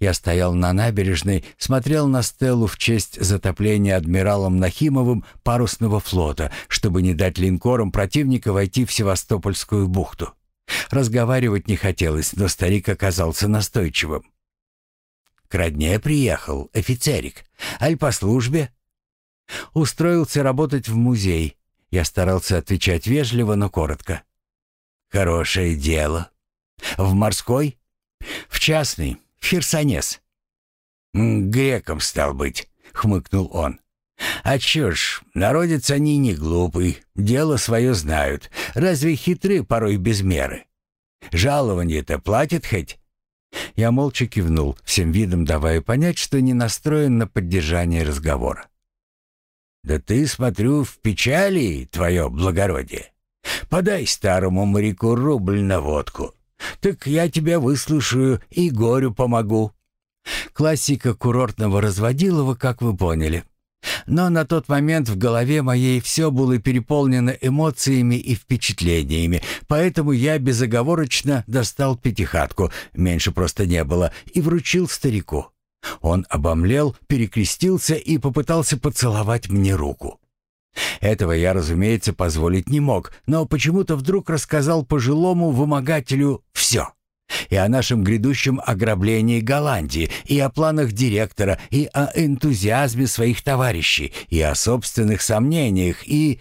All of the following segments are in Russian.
Я стоял на набережной, смотрел на стелу в честь затопления адмиралом Нахимовым парусного флота, чтобы не дать линкорам противника войти в Севастопольскую бухту. Разговаривать не хотелось, но старик оказался настойчивым. «К родне приехал, офицерик. Аль по службе?» «Устроился работать в музей». Я старался отвечать вежливо, но коротко. «Хорошее дело. В морской?» «В частный. Херсонес. «Греком стал быть», — хмыкнул он. «А чё ж, народец они не глупый, дело свое знают. Разве хитры порой без меры? Жалование-то платят хоть?» Я молча кивнул, всем видом давая понять, что не настроен на поддержание разговора. «Да ты, смотрю, в печали, твое благородие. Подай старому моряку рубль на водку. Так я тебя выслушаю и горю помогу. Классика курортного разводилова, как вы поняли. Но на тот момент в голове моей все было переполнено эмоциями и впечатлениями, поэтому я безоговорочно достал пятихатку, меньше просто не было, и вручил старику. Он обомлел, перекрестился и попытался поцеловать мне руку. Этого я, разумеется, позволить не мог, но почему-то вдруг рассказал пожилому вымогателю все. И о нашем грядущем ограблении Голландии, и о планах директора, и о энтузиазме своих товарищей, и о собственных сомнениях, и...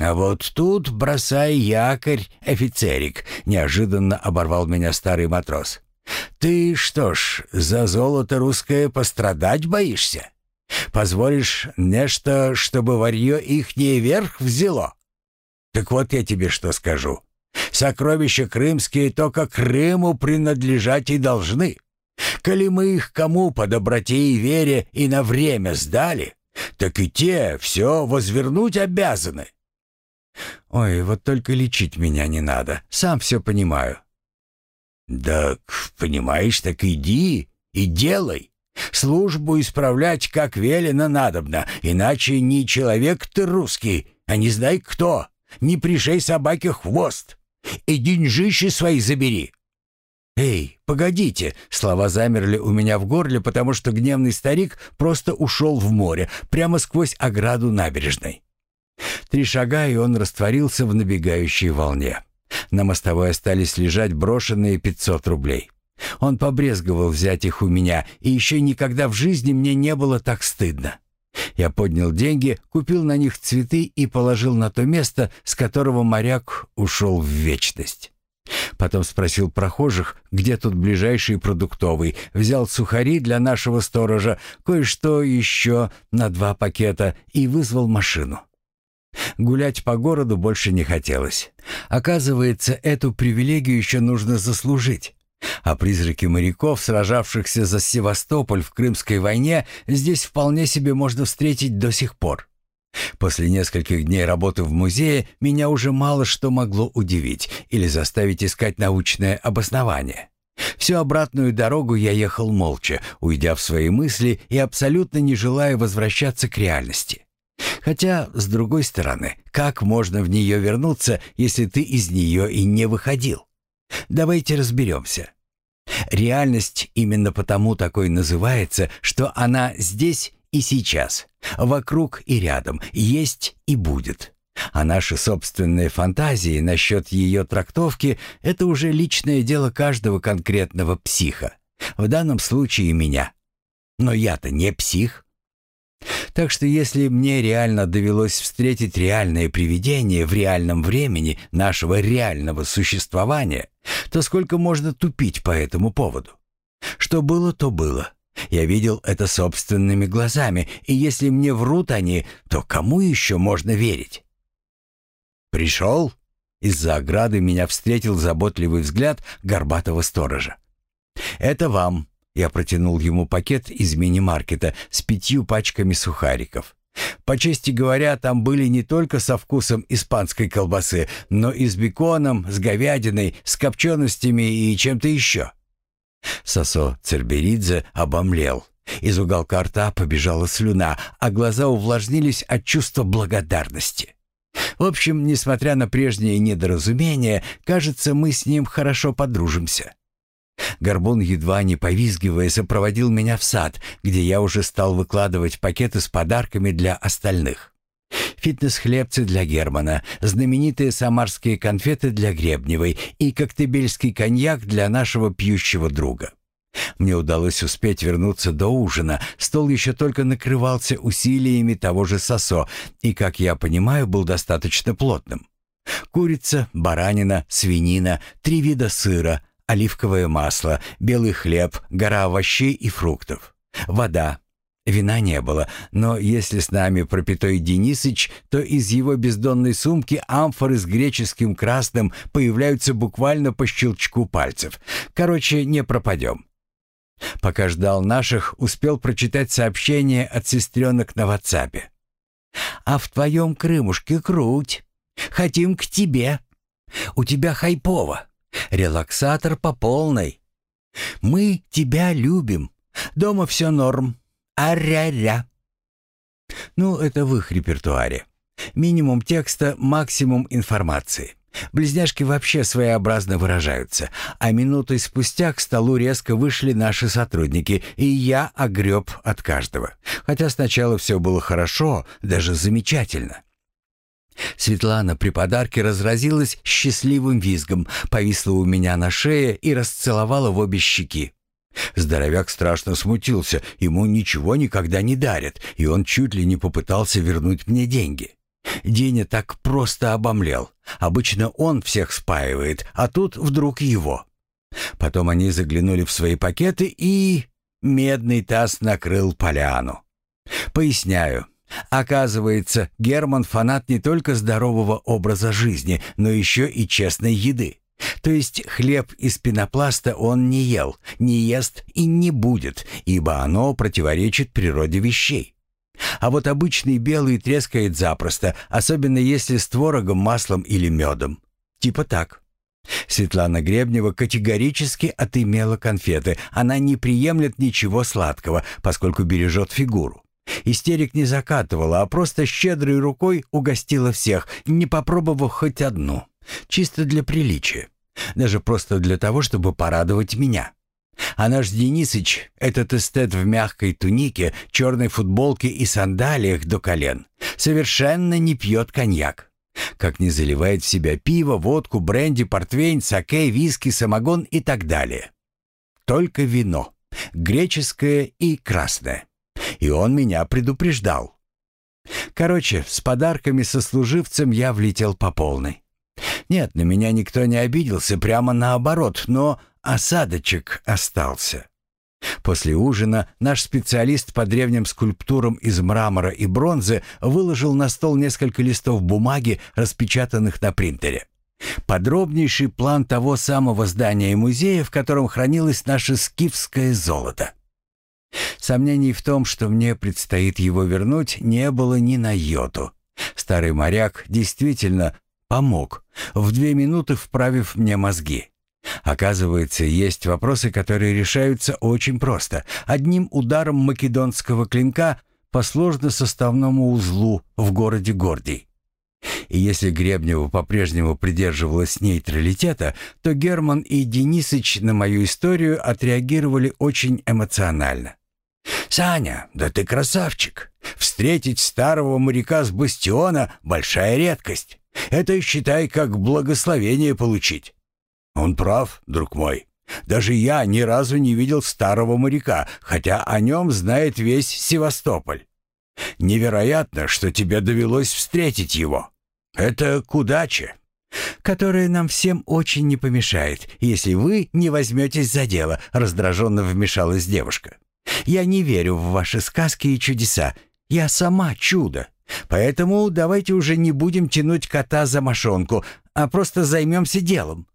«А вот тут бросай якорь, офицерик», — неожиданно оборвал меня старый матрос. «Ты что ж, за золото русское пострадать боишься?» Позволишь нечто, чтобы варье ихнее верх взяло? Так вот я тебе что скажу. Сокровища крымские только Крыму принадлежать и должны. Коли мы их кому по доброте и вере и на время сдали, так и те все возвернуть обязаны. Ой, вот только лечить меня не надо, сам все понимаю. Так, понимаешь, так иди и делай. Службу исправлять как велено надобно, иначе не человек ты русский, а не знай кто. Не пришей собаке хвост. И деньжищи свои забери. «Эй, погодите!» Слова замерли у меня в горле, потому что гневный старик просто ушел в море, прямо сквозь ограду набережной. Три шага, и он растворился в набегающей волне. На мостовой остались лежать брошенные пятьсот рублей. Он побрезговал взять их у меня, и еще никогда в жизни мне не было так стыдно. Я поднял деньги, купил на них цветы и положил на то место, с которого моряк ушел в вечность. Потом спросил прохожих, где тут ближайший продуктовый, взял сухари для нашего сторожа, кое-что еще на два пакета и вызвал машину. Гулять по городу больше не хотелось. Оказывается, эту привилегию еще нужно заслужить. А призраки моряков, сражавшихся за Севастополь в Крымской войне, здесь вполне себе можно встретить до сих пор. После нескольких дней работы в музее меня уже мало что могло удивить или заставить искать научное обоснование. Всю обратную дорогу я ехал молча, уйдя в свои мысли и абсолютно не желая возвращаться к реальности. Хотя, с другой стороны, как можно в нее вернуться, если ты из нее и не выходил? Давайте разберемся. Реальность именно потому такой называется, что она здесь и сейчас, вокруг и рядом, есть и будет. А наши собственные фантазии насчет ее трактовки – это уже личное дело каждого конкретного психа. В данном случае меня. Но я-то не псих. Так что если мне реально довелось встретить реальное привидение в реальном времени нашего реального существования, то сколько можно тупить по этому поводу? Что было, то было. Я видел это собственными глазами, и если мне врут они, то кому еще можно верить? «Пришел?» Из-за ограды меня встретил заботливый взгляд горбатого сторожа. «Это вам», я протянул ему пакет из мини-маркета с пятью пачками сухариков. По чести говоря, там были не только со вкусом испанской колбасы, но и с беконом, с говядиной, с копченостями и чем-то еще. Сосо Церберидзе обомлел. Из уголка рта побежала слюна, а глаза увлажнились от чувства благодарности. В общем, несмотря на прежние недоразумения, кажется, мы с ним хорошо подружимся. Горбун, едва не повизгивая, сопроводил меня в сад, где я уже стал выкладывать пакеты с подарками для остальных. Фитнес-хлебцы для Германа, знаменитые самарские конфеты для Гребневой и коктебельский коньяк для нашего пьющего друга. Мне удалось успеть вернуться до ужина. Стол еще только накрывался усилиями того же Сосо и, как я понимаю, был достаточно плотным. Курица, баранина, свинина, три вида сыра, оливковое масло, белый хлеб, гора овощей и фруктов. Вода. Вина не было, но если с нами пропитой Денисыч, то из его бездонной сумки амфоры с греческим красным появляются буквально по щелчку пальцев. Короче, не пропадем. Пока ждал наших, успел прочитать сообщение от сестренок на ватсапе. «А в твоем Крымушке круть. Хотим к тебе. У тебя хайпово. Релаксатор по полной. Мы тебя любим. Дома все норм. Аря-ря». Ну, это в их репертуаре. Минимум текста, максимум информации. Близняшки вообще своеобразно выражаются, а минутой спустя к столу резко вышли наши сотрудники, и я огреб от каждого. Хотя сначала все было хорошо, даже замечательно. Светлана при подарке разразилась счастливым визгом, повисла у меня на шее и расцеловала в обе щеки. Здоровяк страшно смутился, ему ничего никогда не дарят, и он чуть ли не попытался вернуть мне деньги. Деня так просто обомлел. Обычно он всех спаивает, а тут вдруг его. Потом они заглянули в свои пакеты и... Медный таз накрыл поляну. Поясняю. Оказывается, Герман фанат не только здорового образа жизни, но еще и честной еды. То есть хлеб из пенопласта он не ел, не ест и не будет, ибо оно противоречит природе вещей. А вот обычный белый трескает запросто, особенно если с творогом, маслом или медом. Типа так. Светлана Гребнева категорически отымела конфеты. Она не приемлет ничего сладкого, поскольку бережет фигуру. Истерик не закатывала, а просто щедрой рукой угостила всех, не попробовав хоть одну. Чисто для приличия. Даже просто для того, чтобы порадовать меня. А наш Денисыч, этот эстет в мягкой тунике, черной футболке и сандалиях до колен, совершенно не пьет коньяк. Как не заливает в себя пиво, водку, бренди, портвейн, саке, виски, самогон и так далее. Только вино. Греческое и красное. И он меня предупреждал. Короче, с подарками сослуживцам я влетел по полной. Нет, на меня никто не обиделся, прямо наоборот, но осадочек остался. После ужина наш специалист по древним скульптурам из мрамора и бронзы выложил на стол несколько листов бумаги, распечатанных на принтере. Подробнейший план того самого здания музея, в котором хранилось наше скифское золото. Сомнений в том, что мне предстоит его вернуть, не было ни на йоту. Старый моряк действительно помог, в две минуты вправив мне мозги. Оказывается, есть вопросы, которые решаются очень просто. Одним ударом македонского клинка по сложно-составному узлу в городе Гордий. И если Гребнева по-прежнему придерживалась нейтралитета, то Герман и Денисыч на мою историю отреагировали очень эмоционально. «Саня, да ты красавчик! Встретить старого моряка с бастиона — большая редкость. Это, считай, как благословение получить. Он прав, друг мой. Даже я ни разу не видел старого моряка, хотя о нем знает весь Севастополь. Невероятно, что тебе довелось встретить его. Это к удаче, которая нам всем очень не помешает, если вы не возьметесь за дело», — раздраженно вмешалась девушка. «Я не верю в ваши сказки и чудеса. Я сама чудо. Поэтому давайте уже не будем тянуть кота за мошонку, а просто займемся делом.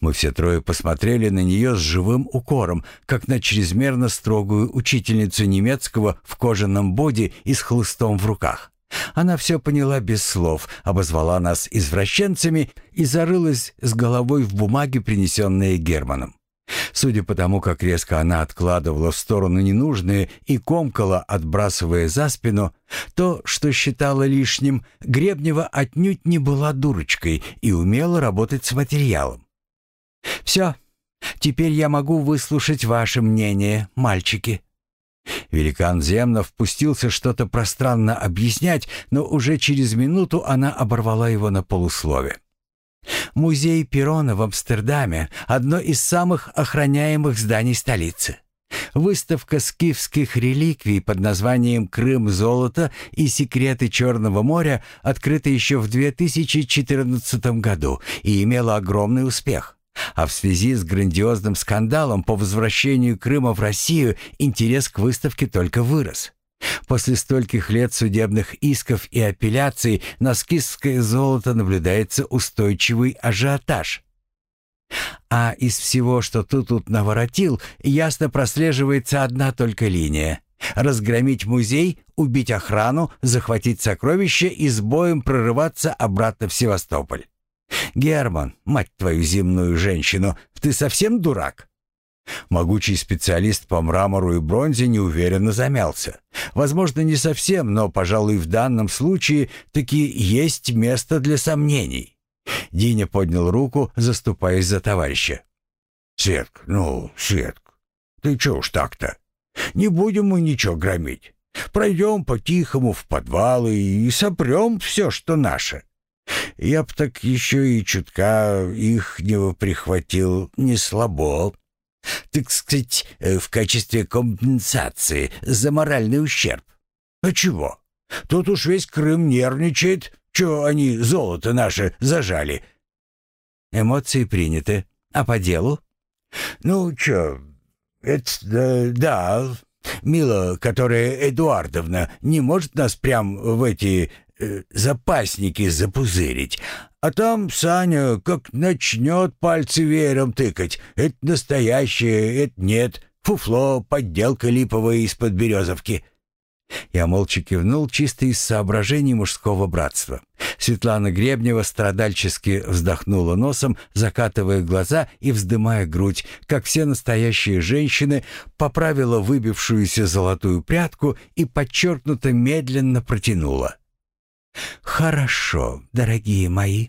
Мы все трое посмотрели на нее с живым укором, как на чрезмерно строгую учительницу немецкого в кожаном боди и с хлыстом в руках. Она все поняла без слов, обозвала нас извращенцами и зарылась с головой в бумаги, принесенные Германом. Судя по тому, как резко она откладывала в сторону ненужные и комкала, отбрасывая за спину, то, что считала лишним, Гребнева отнюдь не была дурочкой и умела работать с материалом. «Все, Теперь я могу выслушать ваше мнение, мальчики». Великан Земнов впустился что-то пространно объяснять, но уже через минуту она оборвала его на полуслове. Музей Перона в Амстердаме – одно из самых охраняемых зданий столицы. Выставка скифских реликвий под названием «Крым золото» и «Секреты Черного моря» открыта еще в 2014 году и имела огромный успех. А в связи с грандиозным скандалом по возвращению Крыма в Россию интерес к выставке только вырос. После стольких лет судебных исков и апелляций на скифское золото наблюдается устойчивый ажиотаж – а из всего, что ты тут наворотил, ясно прослеживается одна только линия. Разгромить музей, убить охрану, захватить сокровища и с боем прорываться обратно в Севастополь. Герман, мать твою земную женщину, ты совсем дурак? Могучий специалист по мрамору и бронзе неуверенно замялся. Возможно, не совсем, но, пожалуй, в данном случае таки есть место для сомнений. Диня поднял руку, заступаясь за товарища. «Светк, ну, Светк, ты чё уж так-то? Не будем мы ничего громить. Пройдем по-тихому в подвалы и сопрем все, что наше. Я б так еще и чутка ихнего прихватил не слабо. Так сказать, э, в качестве компенсации за моральный ущерб. А чего? Тут уж весь Крым нервничает, Чё они золото наше зажали?» «Эмоции приняты. А по делу?» «Ну, чё, это да, да. Мила, которая Эдуардовна, не может нас прям в эти э, запасники запузырить. А там Саня как начнет пальцы веером тыкать. Это настоящее, это нет. Фуфло, подделка липовая из-под березовки. Я молча кивнул чисто из соображений мужского братства. Светлана Гребнева страдальчески вздохнула носом, закатывая глаза и вздымая грудь, как все настоящие женщины, поправила выбившуюся золотую прядку и подчеркнуто медленно протянула. «Хорошо, дорогие мои.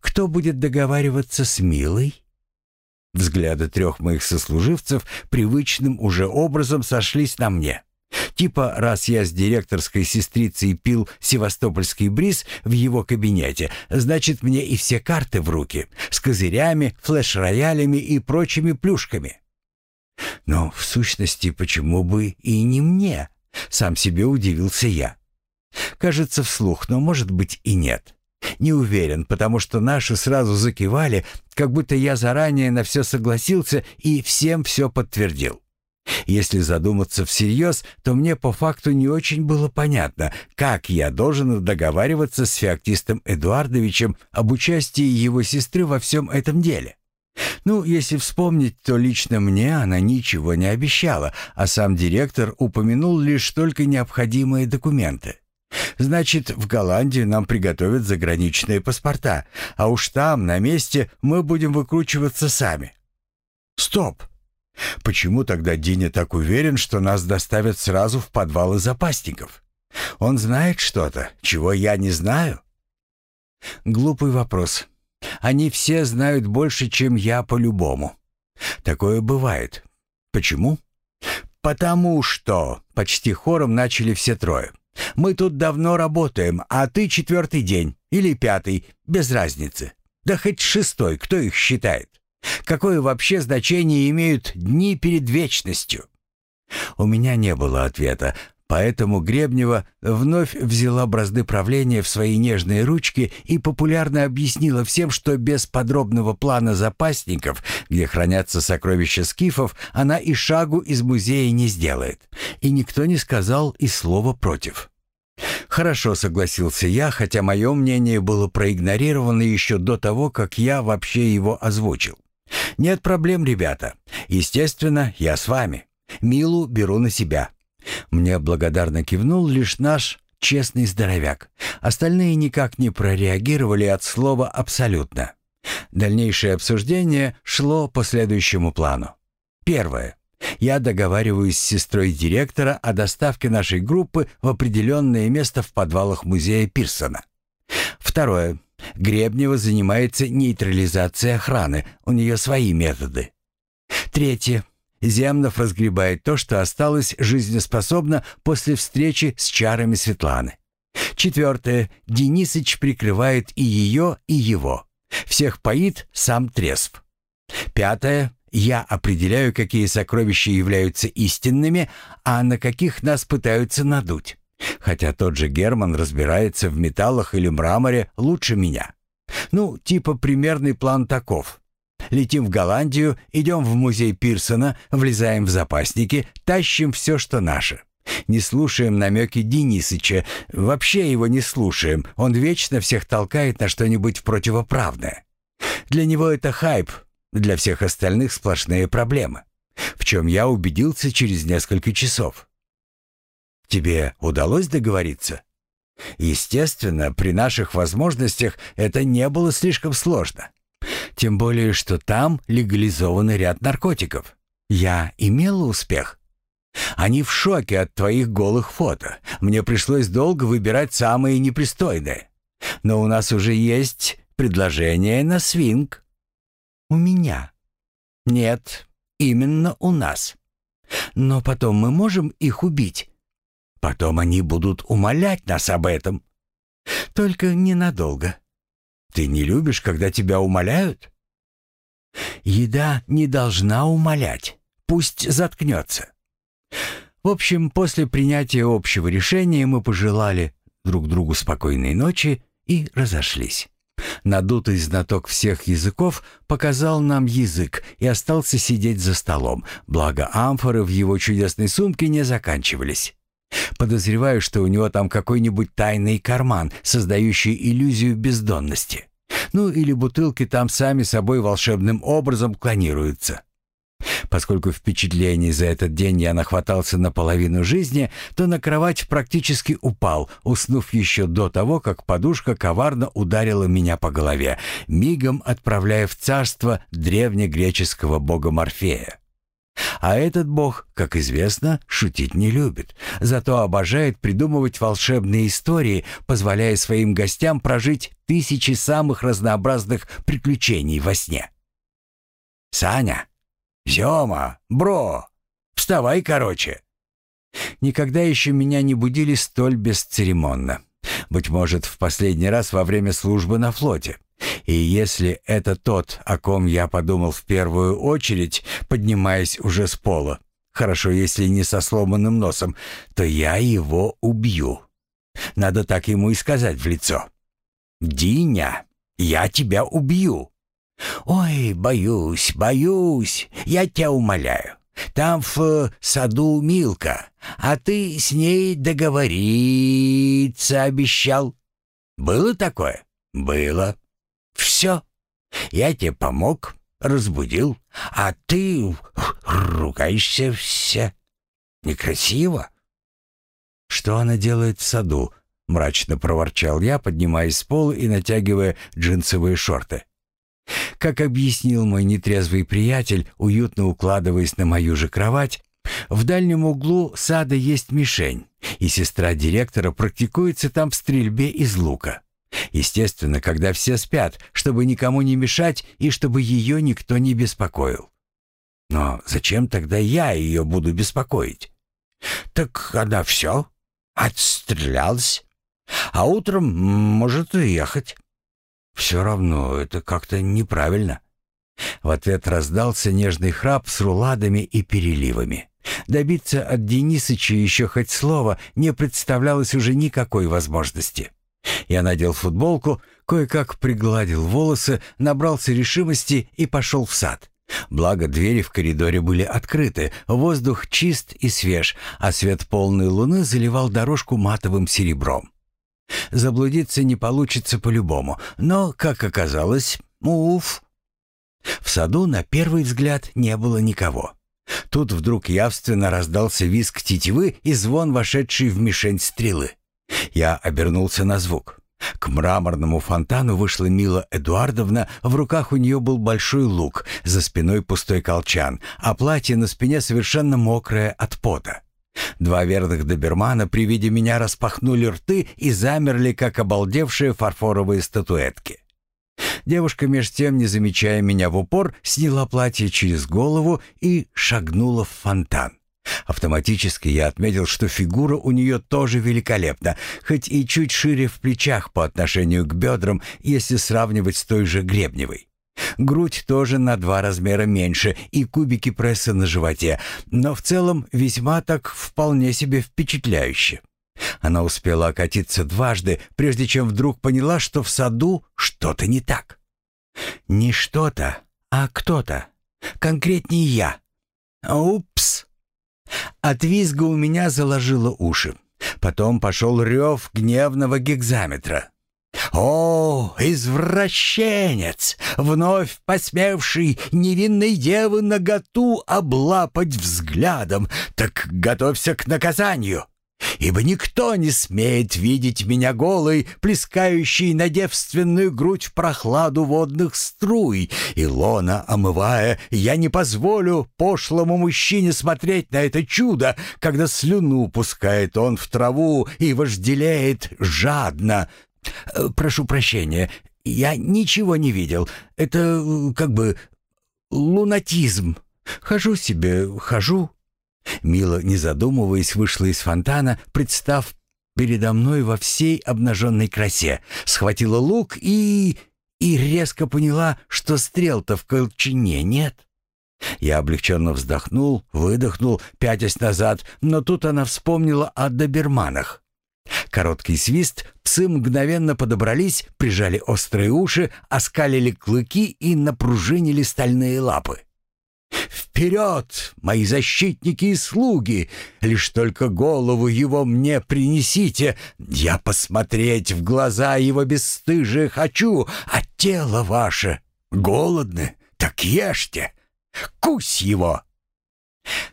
Кто будет договариваться с Милой?» Взгляды трех моих сослуживцев привычным уже образом сошлись на мне. Типа, раз я с директорской сестрицей пил севастопольский бриз в его кабинете, значит, мне и все карты в руки, с козырями, флеш-роялями и прочими плюшками. Но, в сущности, почему бы и не мне? Сам себе удивился я. Кажется, вслух, но, может быть, и нет. Не уверен, потому что наши сразу закивали, как будто я заранее на все согласился и всем все подтвердил. Если задуматься всерьез, то мне по факту не очень было понятно, как я должен договариваться с феоктистом Эдуардовичем об участии его сестры во всем этом деле. Ну, если вспомнить, то лично мне она ничего не обещала, а сам директор упомянул лишь только необходимые документы. Значит, в Голландию нам приготовят заграничные паспорта, а уж там, на месте, мы будем выкручиваться сами. Стоп! Почему тогда Диня так уверен, что нас доставят сразу в подвалы запасников? Он знает что-то, чего я не знаю? Глупый вопрос. Они все знают больше, чем я по-любому. Такое бывает. Почему? Потому что, почти хором начали все трое. Мы тут давно работаем, а ты четвертый день или пятый, без разницы. Да хоть шестой, кто их считает? Какое вообще значение имеют дни перед вечностью? У меня не было ответа, поэтому Гребнева вновь взяла бразды правления в свои нежные ручки и популярно объяснила всем, что без подробного плана запасников, где хранятся сокровища скифов, она и шагу из музея не сделает. И никто не сказал и слова против. «Хорошо», — согласился я, хотя мое мнение было проигнорировано еще до того, как я вообще его озвучил. «Нет проблем, ребята. Естественно, я с вами. Милу беру на себя». Мне благодарно кивнул лишь наш честный здоровяк. Остальные никак не прореагировали от слова «абсолютно». Дальнейшее обсуждение шло по следующему плану. Первое. Я договариваюсь с сестрой директора о доставке нашей группы в определенное место в подвалах музея Пирсона. Второе. Гребнева занимается нейтрализацией охраны, у нее свои методы. Третье. Земнов разгребает то, что осталось жизнеспособно после встречи с чарами Светланы. Четвертое. Денисыч прикрывает и ее, и его. Всех поит, сам трезв. Пятое. Я определяю, какие сокровища являются истинными, а на каких нас пытаются надуть. Хотя тот же Герман разбирается в металлах или мраморе лучше меня. Ну, типа примерный план таков. Летим в Голландию, идем в музей Пирсона, влезаем в запасники, тащим все, что наше. Не слушаем намеки Денисыча, вообще его не слушаем, он вечно всех толкает на что-нибудь противоправное. Для него это хайп, для всех остальных сплошные проблемы. В чем я убедился через несколько часов. Тебе удалось договориться? Естественно, при наших возможностях это не было слишком сложно. Тем более, что там легализованный ряд наркотиков. Я имела успех. Они в шоке от твоих голых фото. Мне пришлось долго выбирать самые непристойные. Но у нас уже есть предложение на свинг. У меня. Нет, именно у нас. Но потом мы можем их убить. Потом они будут умолять нас об этом. Только ненадолго. Ты не любишь, когда тебя умоляют? Еда не должна умолять. Пусть заткнется. В общем, после принятия общего решения мы пожелали друг другу спокойной ночи и разошлись. Надутый знаток всех языков показал нам язык и остался сидеть за столом, благо амфоры в его чудесной сумке не заканчивались. Подозреваю, что у него там какой-нибудь тайный карман, создающий иллюзию бездонности. Ну или бутылки там сами собой волшебным образом клонируются. Поскольку впечатлений за этот день я нахватался наполовину жизни, то на кровать практически упал, уснув еще до того, как подушка коварно ударила меня по голове, мигом отправляя в царство древнегреческого бога Морфея. А этот бог, как известно, шутить не любит, зато обожает придумывать волшебные истории, позволяя своим гостям прожить тысячи самых разнообразных приключений во сне. «Саня! Зёма! Бро! Вставай, короче!» Никогда еще меня не будили столь бесцеремонно. Быть может, в последний раз во время службы на флоте. И если это тот, о ком я подумал в первую очередь, поднимаясь уже с пола, хорошо, если не со сломанным носом, то я его убью. Надо так ему и сказать в лицо. «Диня, я тебя убью!» «Ой, боюсь, боюсь, я тебя умоляю. Там в э, саду Милка, а ты с ней договориться обещал. Было такое? Было. Все. Я тебе помог, разбудил, а ты ругаешься все. Некрасиво. Что она делает в саду? Мрачно проворчал я, поднимаясь с пола и натягивая джинсовые шорты. Как объяснил мой нетрезвый приятель, уютно укладываясь на мою же кровать, в дальнем углу сада есть мишень, и сестра директора практикуется там в стрельбе из лука. Естественно, когда все спят, чтобы никому не мешать и чтобы ее никто не беспокоил. Но зачем тогда я ее буду беспокоить? Так она все, отстрелялась, а утром может уехать. Все равно это как-то неправильно. В ответ раздался нежный храп с руладами и переливами. Добиться от Денисыча еще хоть слова не представлялось уже никакой возможности. Я надел футболку, кое-как пригладил волосы, набрался решимости и пошел в сад. Благо двери в коридоре были открыты, воздух чист и свеж, а свет полной луны заливал дорожку матовым серебром. Заблудиться не получится по-любому, но, как оказалось, уф. В саду на первый взгляд не было никого. Тут вдруг явственно раздался визг тетивы и звон, вошедший в мишень стрелы. Я обернулся на звук. К мраморному фонтану вышла Мила Эдуардовна, в руках у нее был большой лук, за спиной пустой колчан, а платье на спине совершенно мокрое от пота. Два верных добермана при виде меня распахнули рты и замерли, как обалдевшие фарфоровые статуэтки. Девушка, меж тем, не замечая меня в упор, сняла платье через голову и шагнула в фонтан. Автоматически я отметил, что фигура у нее тоже великолепна, хоть и чуть шире в плечах по отношению к бедрам, если сравнивать с той же Гребневой. Грудь тоже на два размера меньше и кубики пресса на животе, но в целом весьма так вполне себе впечатляюще. Она успела окатиться дважды, прежде чем вдруг поняла, что в саду что-то не так. Не что-то, а кто-то. Конкретнее я. Упс. От визга у меня заложило уши. Потом пошел рев гневного гигзаметра. «О, извращенец, вновь посмевший невинной девы наготу облапать взглядом, так готовься к наказанию!» Ибо никто не смеет видеть меня голой, плескающей на девственную грудь в прохладу водных струй. И лона омывая, я не позволю пошлому мужчине смотреть на это чудо, когда слюну пускает он в траву и вожделеет жадно. Э, прошу прощения, я ничего не видел. Это э, как бы лунатизм. Хожу себе, хожу, Мила, не задумываясь, вышла из фонтана, представ передо мной во всей обнаженной красе, схватила лук и... и резко поняла, что стрел-то в колчине нет. Я облегченно вздохнул, выдохнул, пятясь назад, но тут она вспомнила о доберманах. Короткий свист, псы мгновенно подобрались, прижали острые уши, оскалили клыки и напружинили стальные лапы. «Вперед, мои защитники и слуги! Лишь только голову его мне принесите! Я посмотреть в глаза его бесстыжие хочу, а тело ваше голодны, так ешьте! Кусь его!»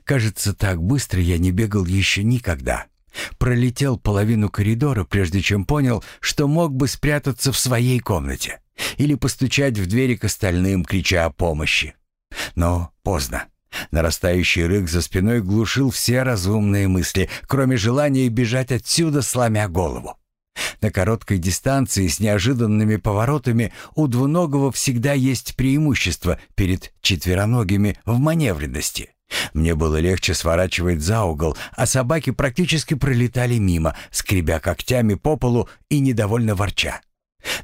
Кажется, так быстро я не бегал еще никогда. Пролетел половину коридора, прежде чем понял, что мог бы спрятаться в своей комнате или постучать в двери к остальным, крича о помощи. Но поздно. Нарастающий рык за спиной глушил все разумные мысли, кроме желания бежать отсюда, сломя голову. На короткой дистанции с неожиданными поворотами у двуногого всегда есть преимущество перед четвероногими в маневренности. Мне было легче сворачивать за угол, а собаки практически пролетали мимо, скребя когтями по полу и недовольно ворча.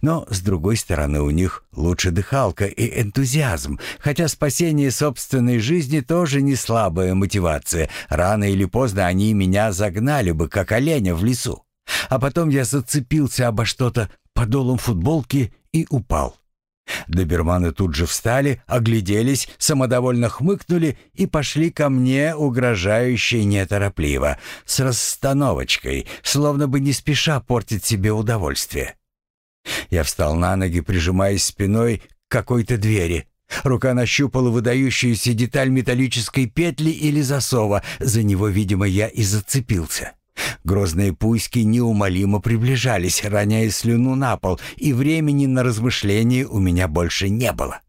Но, с другой стороны, у них лучше дыхалка и энтузиазм, хотя спасение собственной жизни тоже не слабая мотивация. Рано или поздно они меня загнали бы, как оленя в лесу. А потом я зацепился обо что-то подолом футболки и упал. Доберманы тут же встали, огляделись, самодовольно хмыкнули и пошли ко мне, угрожающе неторопливо, с расстановочкой, словно бы не спеша портить себе удовольствие. Я встал на ноги, прижимаясь спиной к какой-то двери. Рука нащупала выдающуюся деталь металлической петли или засова. За него, видимо, я и зацепился. Грозные пуськи неумолимо приближались, роняя слюну на пол, и времени на размышления у меня больше не было.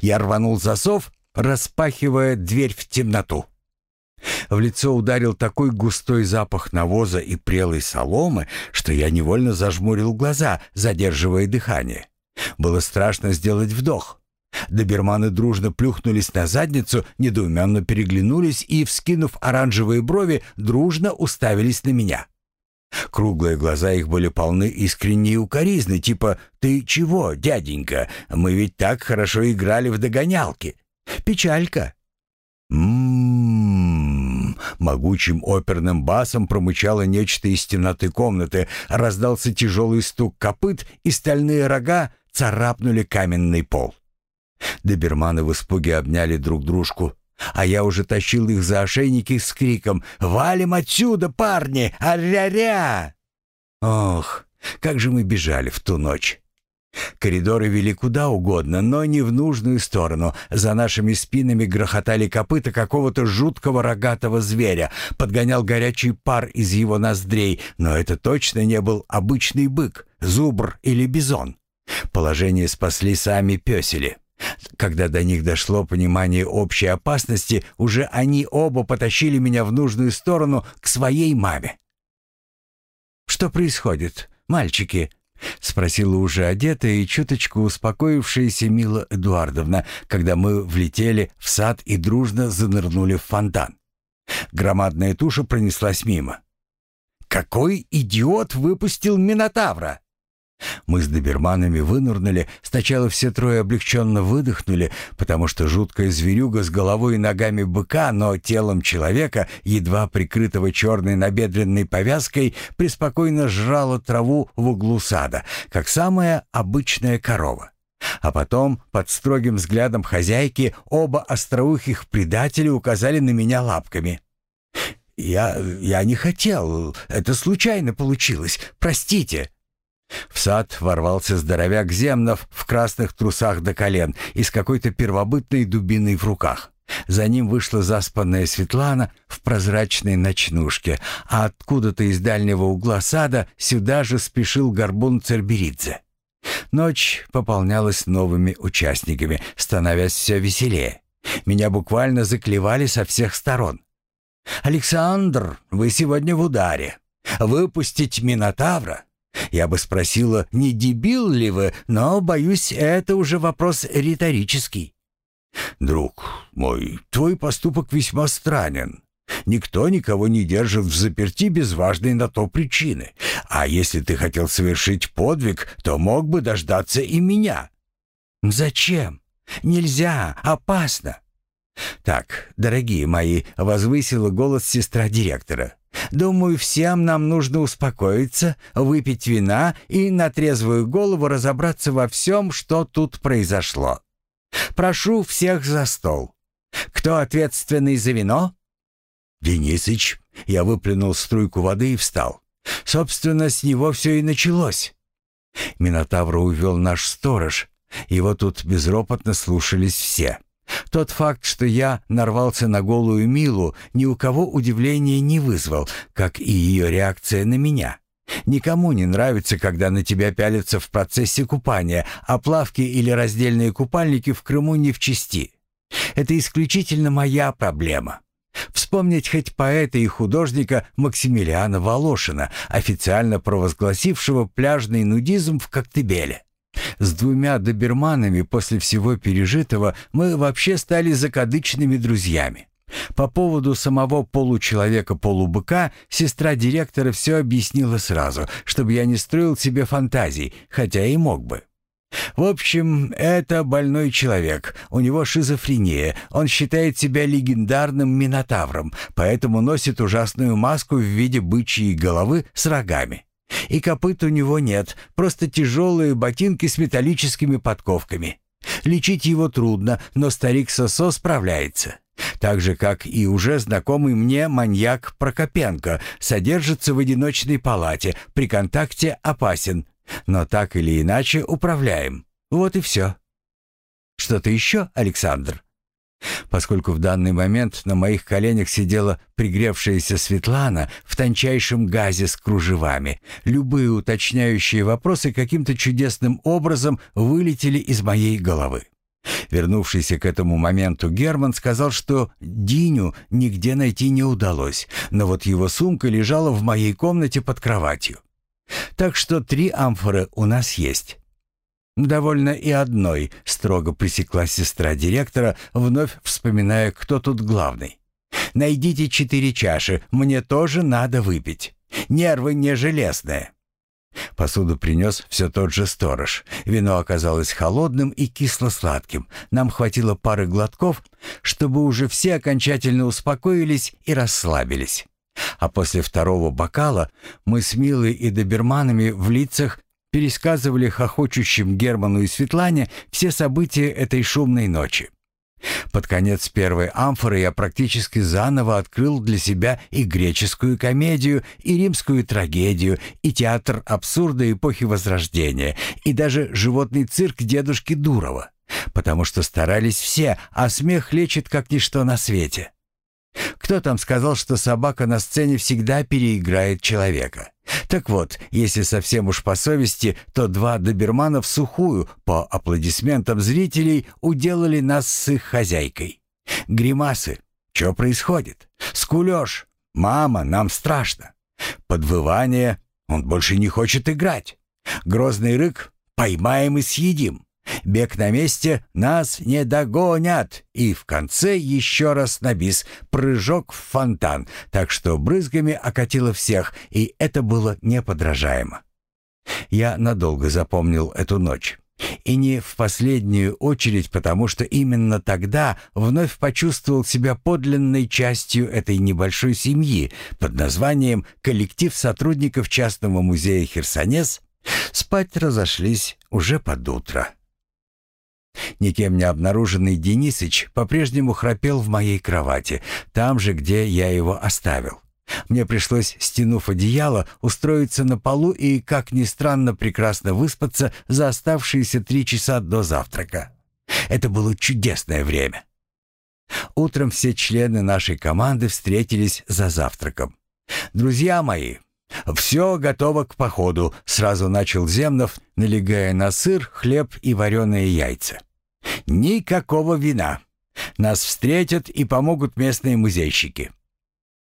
Я рванул засов, распахивая дверь в темноту. В лицо ударил такой густой запах навоза и прелой соломы, что я невольно зажмурил глаза, задерживая дыхание. Было страшно сделать вдох. Доберманы дружно плюхнулись на задницу, недоуменно переглянулись и, вскинув оранжевые брови, дружно уставились на меня. Круглые глаза их были полны искренней укоризны, типа «Ты чего, дяденька? Мы ведь так хорошо играли в догонялки». Печалька. «М-м-м!» Могучим оперным басом промычало нечто из темноты комнаты, раздался тяжелый стук копыт, и стальные рога царапнули каменный пол. Доберманы в испуге обняли друг дружку, а я уже тащил их за ошейники с криком «Валим отсюда, парни! Аря-ря!» Ох, как же мы бежали в ту ночь! Коридоры вели куда угодно, но не в нужную сторону. За нашими спинами грохотали копыта какого-то жуткого рогатого зверя. Подгонял горячий пар из его ноздрей, но это точно не был обычный бык, зубр или бизон. Положение спасли сами пёсели. Когда до них дошло понимание общей опасности, уже они оба потащили меня в нужную сторону к своей маме. «Что происходит, мальчики?» — спросила уже одетая и чуточку успокоившаяся Мила Эдуардовна, когда мы влетели в сад и дружно занырнули в фонтан. Громадная туша пронеслась мимо. «Какой идиот выпустил Минотавра?» Мы с доберманами вынырнули, сначала все трое облегченно выдохнули, потому что жуткая зверюга с головой и ногами быка, но телом человека, едва прикрытого черной набедренной повязкой, преспокойно жрала траву в углу сада, как самая обычная корова. А потом, под строгим взглядом хозяйки, оба остроухих предателя указали на меня лапками. «Я... я не хотел. Это случайно получилось. Простите». В сад ворвался здоровяк Земнов в красных трусах до колен и с какой-то первобытной дубиной в руках. За ним вышла заспанная Светлана в прозрачной ночнушке, а откуда-то из дальнего угла сада сюда же спешил горбун Церберидзе. Ночь пополнялась новыми участниками, становясь все веселее. Меня буквально заклевали со всех сторон. «Александр, вы сегодня в ударе. Выпустить Минотавра? Я бы спросила, не дебил ли вы, но, боюсь, это уже вопрос риторический. Друг мой, твой поступок весьма странен. Никто никого не держит в заперти без важной на то причины. А если ты хотел совершить подвиг, то мог бы дождаться и меня. Зачем? Нельзя, опасно. Так, дорогие мои, возвысила голос сестра директора. Думаю, всем нам нужно успокоиться, выпить вина и на трезвую голову разобраться во всем, что тут произошло. Прошу всех за стол. Кто ответственный за вино? Денисыч. Я выплюнул струйку воды и встал. Собственно, с него все и началось. Минотавра увел наш сторож. Его тут безропотно слушались все. Тот факт, что я нарвался на голую Милу, ни у кого удивления не вызвал, как и ее реакция на меня. Никому не нравится, когда на тебя пялятся в процессе купания, а плавки или раздельные купальники в Крыму не в чести. Это исключительно моя проблема. Вспомнить хоть поэта и художника Максимилиана Волошина, официально провозгласившего пляжный нудизм в Коктебеле. С двумя доберманами после всего пережитого мы вообще стали закадычными друзьями. По поводу самого получеловека-полубыка сестра директора все объяснила сразу, чтобы я не строил себе фантазий, хотя и мог бы. В общем, это больной человек, у него шизофрения, он считает себя легендарным минотавром, поэтому носит ужасную маску в виде бычьей головы с рогами. И копыт у него нет, просто тяжелые ботинки с металлическими подковками. Лечить его трудно, но старик Сосо справляется. Так же, как и уже знакомый мне маньяк Прокопенко, содержится в одиночной палате, при контакте опасен, но так или иначе управляем. Вот и все. Что-то еще, Александр? Поскольку в данный момент на моих коленях сидела пригревшаяся Светлана в тончайшем газе с кружевами, любые уточняющие вопросы каким-то чудесным образом вылетели из моей головы. Вернувшийся к этому моменту Герман сказал, что Диню нигде найти не удалось, но вот его сумка лежала в моей комнате под кроватью. Так что три амфоры у нас есть. «Довольно и одной», — строго пресекла сестра директора, вновь вспоминая, кто тут главный. «Найдите четыре чаши, мне тоже надо выпить. Нервы не железные». Посуду принес все тот же сторож. Вино оказалось холодным и кисло-сладким. Нам хватило пары глотков, чтобы уже все окончательно успокоились и расслабились. А после второго бокала мы с Милой и доберманами в лицах пересказывали хохочущим Герману и Светлане все события этой шумной ночи. Под конец первой амфоры я практически заново открыл для себя и греческую комедию, и римскую трагедию, и театр абсурда эпохи Возрождения, и даже животный цирк дедушки Дурова, потому что старались все, а смех лечит как ничто на свете. Кто там сказал, что собака на сцене всегда переиграет человека? Так вот, если совсем уж по совести, то два добермана в сухую, по аплодисментам зрителей, уделали нас с их хозяйкой. Гримасы. Что происходит? Скулёж. Мама, нам страшно. Подвывание. Он больше не хочет играть. Грозный рык «Поймаем и съедим!» Бег на месте «Нас не догонят!» И в конце еще раз на бис прыжок в фонтан, так что брызгами окатило всех, и это было неподражаемо. Я надолго запомнил эту ночь. И не в последнюю очередь, потому что именно тогда вновь почувствовал себя подлинной частью этой небольшой семьи под названием «Коллектив сотрудников частного музея Херсонес». Спать разошлись уже под утро. Никем не обнаруженный Денисыч по-прежнему храпел в моей кровати, там же, где я его оставил. Мне пришлось, стянув одеяло, устроиться на полу и, как ни странно, прекрасно выспаться за оставшиеся три часа до завтрака. Это было чудесное время. Утром все члены нашей команды встретились за завтраком. «Друзья мои, все готово к походу», — сразу начал Земнов, налегая на сыр, хлеб и вареные яйца. «Никакого вина. Нас встретят и помогут местные музейщики.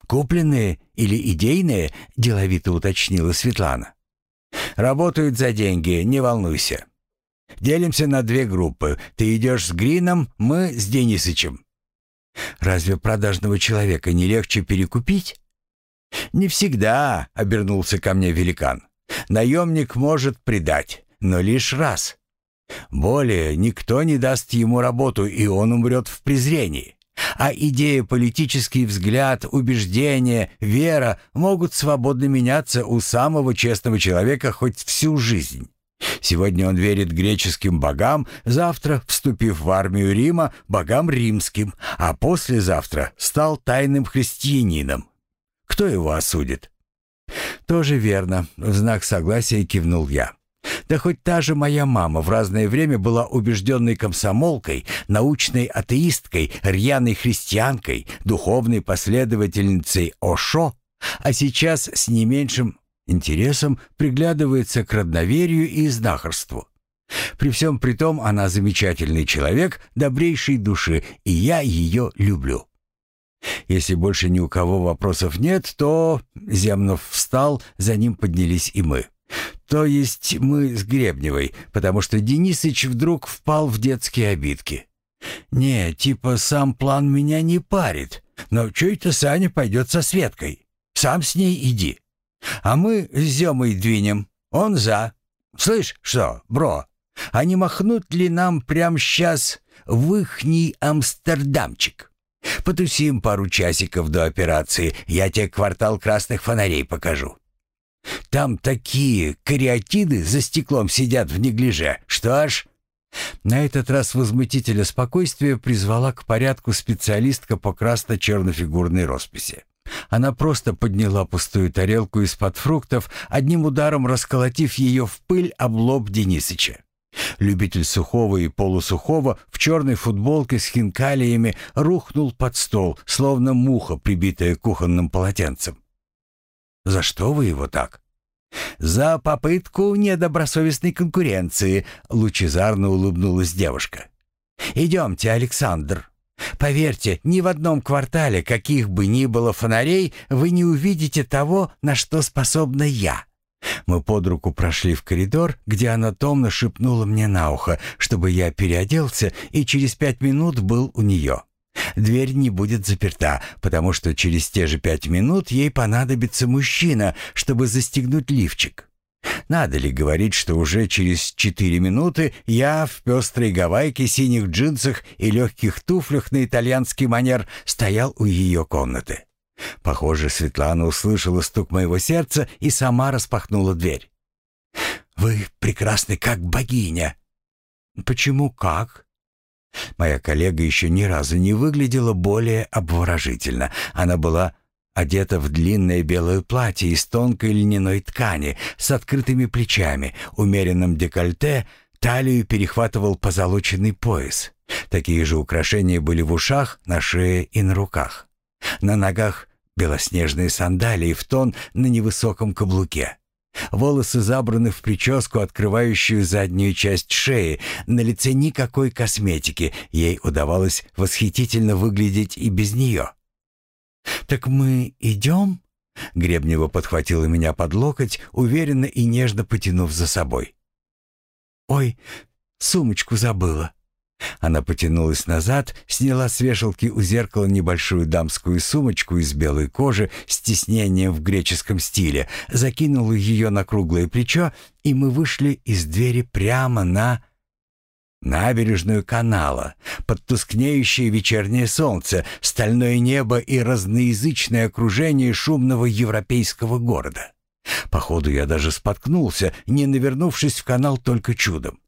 «Купленные или идейные?» — деловито уточнила Светлана. «Работают за деньги, не волнуйся. Делимся на две группы. Ты идешь с Грином, мы с Денисычем». «Разве продажного человека не легче перекупить?» «Не всегда», — обернулся ко мне великан. «Наемник может предать, но лишь раз. Более никто не даст ему работу, и он умрет в презрении. А идея, политический взгляд, убеждение, вера могут свободно меняться у самого честного человека хоть всю жизнь. Сегодня он верит греческим богам, завтра, вступив в армию Рима, богам римским, а послезавтра стал тайным христианином. Кто его осудит? Тоже верно, в знак согласия кивнул я. Да хоть та же моя мама в разное время была убежденной комсомолкой, научной атеисткой, рьяной христианкой, духовной последовательницей Ошо, а сейчас с не меньшим интересом приглядывается к родноверию и знахарству. При всем при том она замечательный человек, добрейшей души, и я ее люблю. Если больше ни у кого вопросов нет, то Земнов встал, за ним поднялись и мы. То есть мы с Гребневой, потому что Денисыч вдруг впал в детские обидки. Не, типа сам план меня не парит, но чё это Саня пойдет со Светкой? Сам с ней иди. А мы с Зёмой двинем, он за. Слышь, что, бро, а не махнут ли нам прямо сейчас в ихний Амстердамчик? Потусим пару часиков до операции, я тебе квартал красных фонарей покажу. Там такие кариатиды за стеклом сидят в неглиже, что аж...» На этот раз возмутителя спокойствия призвала к порядку специалистка по красно-чернофигурной росписи. Она просто подняла пустую тарелку из-под фруктов, одним ударом расколотив ее в пыль об лоб Денисыча. Любитель сухого и полусухого в черной футболке с хинкалиями рухнул под стол, словно муха, прибитая кухонным полотенцем. «За что вы его так?» «За попытку недобросовестной конкуренции», — лучезарно улыбнулась девушка. «Идемте, Александр. Поверьте, ни в одном квартале, каких бы ни было фонарей, вы не увидите того, на что способна я». Мы под руку прошли в коридор, где она томно шепнула мне на ухо, чтобы я переоделся и через пять минут был у нее. Дверь не будет заперта, потому что через те же пять минут ей понадобится мужчина, чтобы застегнуть лифчик. Надо ли говорить, что уже через четыре минуты я в пестрой гавайке, синих джинсах и легких туфлях на итальянский манер стоял у ее комнаты. Похоже, Светлана услышала стук моего сердца и сама распахнула дверь. «Вы прекрасны, как богиня». «Почему как?» Моя коллега еще ни разу не выглядела более обворожительно. Она была одета в длинное белое платье из тонкой льняной ткани с открытыми плечами, умеренным декольте, талию перехватывал позолоченный пояс. Такие же украшения были в ушах, на шее и на руках. На ногах белоснежные сандалии в тон на невысоком каблуке. Волосы забраны в прическу, открывающую заднюю часть шеи. На лице никакой косметики. Ей удавалось восхитительно выглядеть и без нее. «Так мы идем?» Гребнева подхватила меня под локоть, уверенно и нежно потянув за собой. «Ой, сумочку забыла». Она потянулась назад, сняла с вешалки у зеркала небольшую дамскую сумочку из белой кожи с тиснением в греческом стиле, закинула ее на круглое плечо, и мы вышли из двери прямо на набережную канала, под тускнеющее вечернее солнце, стальное небо и разноязычное окружение шумного европейского города. Походу, я даже споткнулся, не навернувшись в канал только чудом.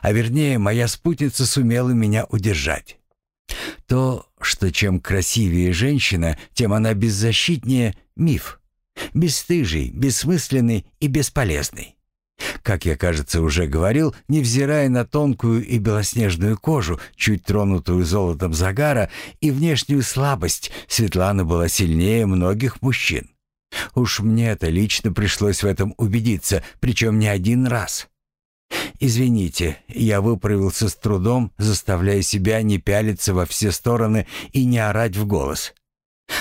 А вернее, моя спутница сумела меня удержать. То, что чем красивее женщина, тем она беззащитнее — миф. Бесстыжий, бессмысленный и бесполезный. Как я, кажется, уже говорил, невзирая на тонкую и белоснежную кожу, чуть тронутую золотом загара и внешнюю слабость, Светлана была сильнее многих мужчин. Уж мне это лично пришлось в этом убедиться, причем не один раз. «Извините, я выправился с трудом, заставляя себя не пялиться во все стороны и не орать в голос.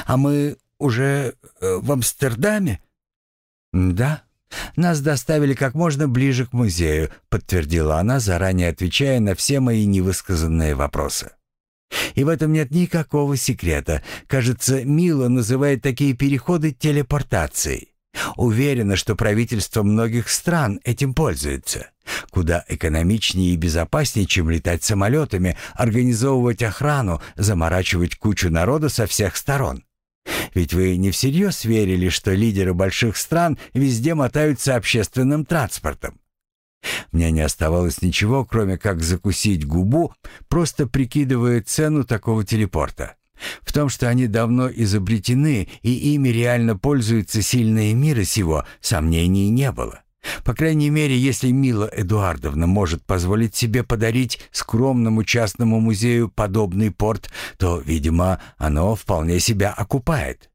А мы уже э, в Амстердаме?» «Да», «Нас доставили как можно ближе к музею», — подтвердила она, заранее отвечая на все мои невысказанные вопросы. И в этом нет никакого секрета. Кажется, Мила называет такие переходы телепортацией. Уверена, что правительство многих стран этим пользуется. Куда экономичнее и безопаснее, чем летать самолетами, организовывать охрану, заморачивать кучу народа со всех сторон. Ведь вы не всерьез верили, что лидеры больших стран везде мотаются общественным транспортом. Мне не оставалось ничего, кроме как закусить губу, просто прикидывая цену такого телепорта. В том, что они давно изобретены и ими реально пользуются сильные мира сего, сомнений не было. По крайней мере, если Мила Эдуардовна может позволить себе подарить скромному частному музею подобный порт, то, видимо, оно вполне себя окупает.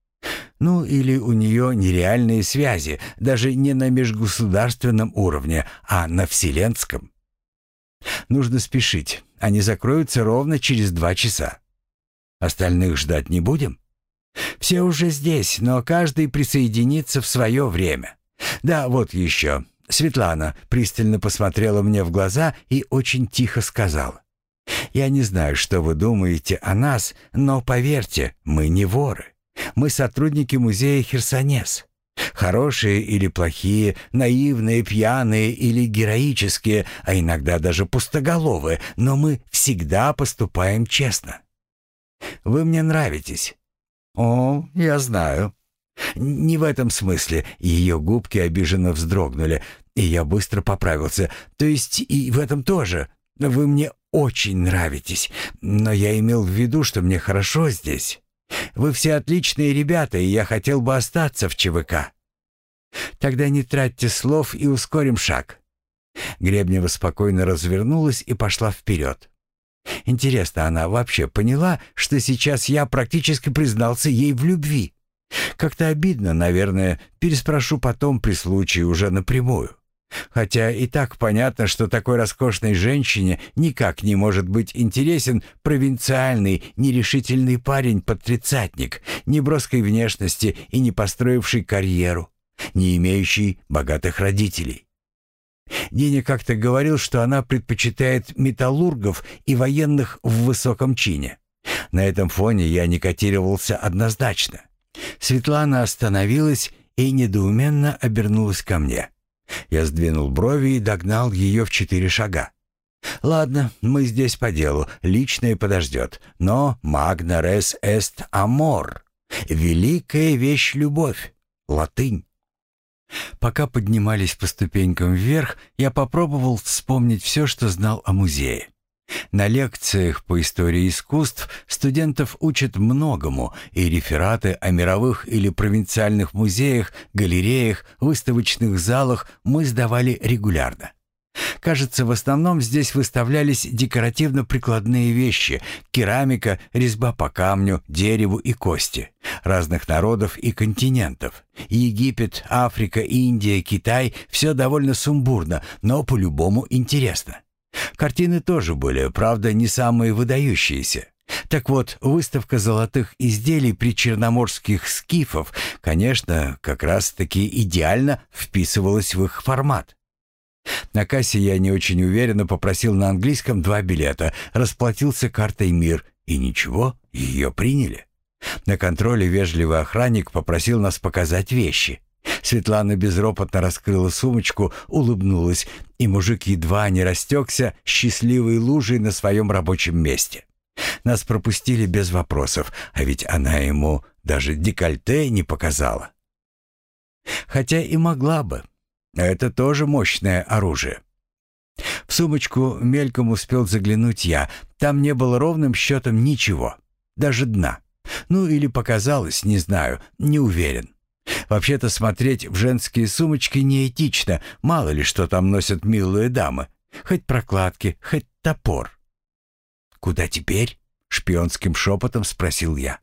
Ну или у нее нереальные связи, даже не на межгосударственном уровне, а на вселенском. Нужно спешить, они закроются ровно через два часа. Остальных ждать не будем? Все уже здесь, но каждый присоединится в свое время. «Да, вот еще». Светлана пристально посмотрела мне в глаза и очень тихо сказала. «Я не знаю, что вы думаете о нас, но поверьте, мы не воры. Мы сотрудники музея Херсонес. Хорошие или плохие, наивные, пьяные или героические, а иногда даже пустоголовые, но мы всегда поступаем честно. Вы мне нравитесь». «О, я знаю», «Не в этом смысле». Ее губки обиженно вздрогнули, и я быстро поправился. «То есть и в этом тоже. Вы мне очень нравитесь, но я имел в виду, что мне хорошо здесь. Вы все отличные ребята, и я хотел бы остаться в ЧВК». «Тогда не тратьте слов и ускорим шаг». Гребнева спокойно развернулась и пошла вперед. Интересно, она вообще поняла, что сейчас я практически признался ей в любви? Как-то обидно, наверное, переспрошу потом при случае уже напрямую. Хотя и так понятно, что такой роскошной женщине никак не может быть интересен провинциальный, нерешительный парень под тридцатник, неброской внешности и не построивший карьеру, не имеющий богатых родителей. Диня как-то говорил, что она предпочитает металлургов и военных в высоком чине. На этом фоне я не котировался однозначно. Светлана остановилась и недоуменно обернулась ко мне. Я сдвинул брови и догнал ее в четыре шага. «Ладно, мы здесь по делу, личное подождет, но «magna res est amor» — великая вещь любовь, латынь. Пока поднимались по ступенькам вверх, я попробовал вспомнить все, что знал о музее. На лекциях по истории искусств студентов учат многому, и рефераты о мировых или провинциальных музеях, галереях, выставочных залах мы сдавали регулярно. Кажется, в основном здесь выставлялись декоративно-прикладные вещи, керамика, резьба по камню, дереву и кости, разных народов и континентов. Египет, Африка, Индия, Китай – все довольно сумбурно, но по-любому интересно. Картины тоже были, правда, не самые выдающиеся. Так вот, выставка золотых изделий при черноморских скифов, конечно, как раз-таки идеально вписывалась в их формат. На кассе я не очень уверенно попросил на английском два билета, расплатился картой «Мир» и ничего, ее приняли. На контроле вежливый охранник попросил нас показать вещи. Светлана безропотно раскрыла сумочку, улыбнулась, и мужик едва не растекся счастливой лужей на своем рабочем месте. Нас пропустили без вопросов, а ведь она ему даже декольте не показала. Хотя и могла бы. Это тоже мощное оружие. В сумочку мельком успел заглянуть я. Там не было ровным счетом ничего. Даже дна. Ну или показалось, не знаю, не уверен. Вообще-то смотреть в женские сумочки неэтично. Мало ли что там носят милые дамы. Хоть прокладки, хоть топор. «Куда теперь?» — шпионским шепотом спросил я.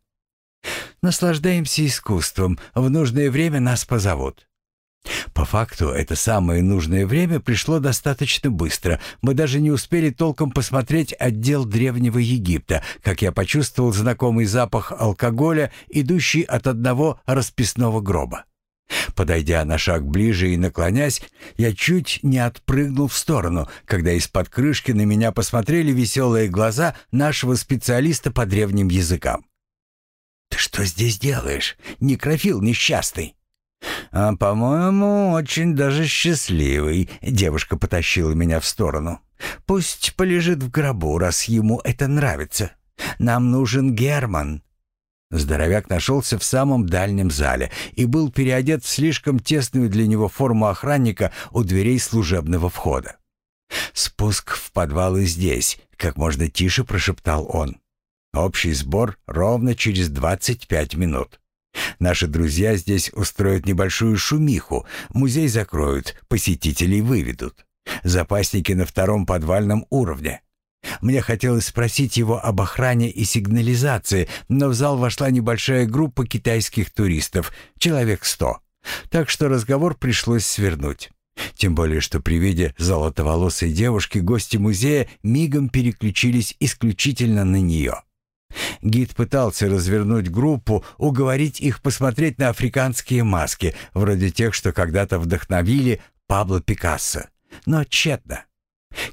«Наслаждаемся искусством. В нужное время нас позовут». По факту, это самое нужное время пришло достаточно быстро. Мы даже не успели толком посмотреть отдел Древнего Египта, как я почувствовал знакомый запах алкоголя, идущий от одного расписного гроба. Подойдя на шаг ближе и наклонясь, я чуть не отпрыгнул в сторону, когда из-под крышки на меня посмотрели веселые глаза нашего специалиста по древним языкам. «Ты что здесь делаешь, некрофил несчастный?» «А, по-моему, очень даже счастливый», — девушка потащила меня в сторону. «Пусть полежит в гробу, раз ему это нравится. Нам нужен Герман». Здоровяк нашелся в самом дальнем зале и был переодет в слишком тесную для него форму охранника у дверей служебного входа. «Спуск в подвал и здесь», — как можно тише прошептал он. «Общий сбор ровно через двадцать пять минут». Наши друзья здесь устроят небольшую шумиху, музей закроют, посетителей выведут. Запасники на втором подвальном уровне. Мне хотелось спросить его об охране и сигнализации, но в зал вошла небольшая группа китайских туристов, человек сто. Так что разговор пришлось свернуть. Тем более, что при виде золотоволосой девушки гости музея мигом переключились исключительно на нее. Гид пытался развернуть группу, уговорить их посмотреть на африканские маски, вроде тех, что когда-то вдохновили Пабло Пикассо. Но тщетно.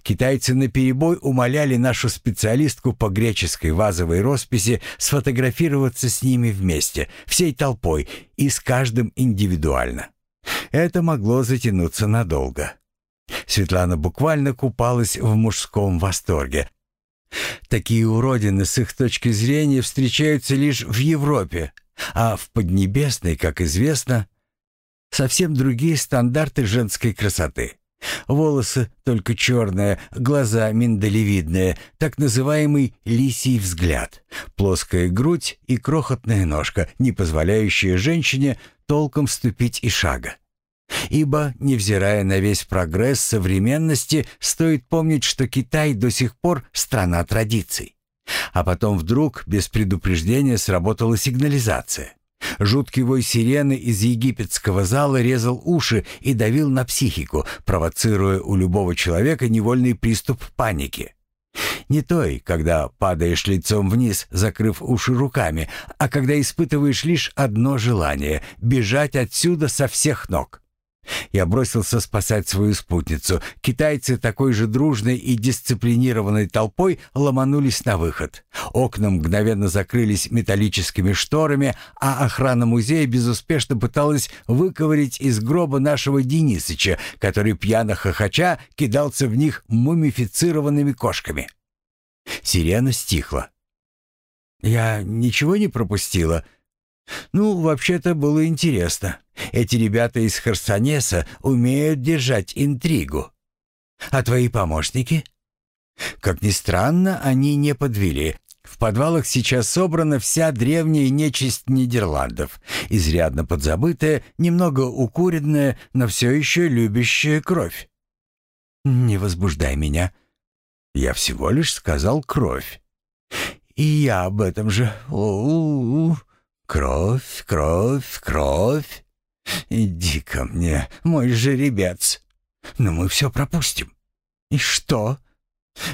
Китайцы наперебой умоляли нашу специалистку по греческой вазовой росписи сфотографироваться с ними вместе, всей толпой и с каждым индивидуально. Это могло затянуться надолго. Светлана буквально купалась в мужском восторге, Такие уродины с их точки зрения встречаются лишь в Европе, а в Поднебесной, как известно, совсем другие стандарты женской красоты. Волосы только черные, глаза миндалевидные, так называемый лисий взгляд, плоская грудь и крохотная ножка, не позволяющая женщине толком ступить и шага. Ибо, невзирая на весь прогресс современности, стоит помнить, что Китай до сих пор страна традиций. А потом вдруг, без предупреждения, сработала сигнализация. Жуткий вой сирены из египетского зала резал уши и давил на психику, провоцируя у любого человека невольный приступ паники. Не той, когда падаешь лицом вниз, закрыв уши руками, а когда испытываешь лишь одно желание — бежать отсюда со всех ног. Я бросился спасать свою спутницу. Китайцы такой же дружной и дисциплинированной толпой ломанулись на выход. Окна мгновенно закрылись металлическими шторами, а охрана музея безуспешно пыталась выковырить из гроба нашего Денисыча, который пьяно хохоча кидался в них мумифицированными кошками. Сирена стихла. «Я ничего не пропустила?» «Ну, вообще-то было интересно. Эти ребята из Херсонеса умеют держать интригу. А твои помощники?» Как ни странно, они не подвели. В подвалах сейчас собрана вся древняя нечисть Нидерландов, изрядно подзабытая, немного укуренная, но все еще любящая кровь. «Не возбуждай меня. Я всего лишь сказал кровь. И я об этом же. У -у -у. Кровь, кровь, кровь. Иди ко мне, мой жеребец. Но мы все пропустим. И что?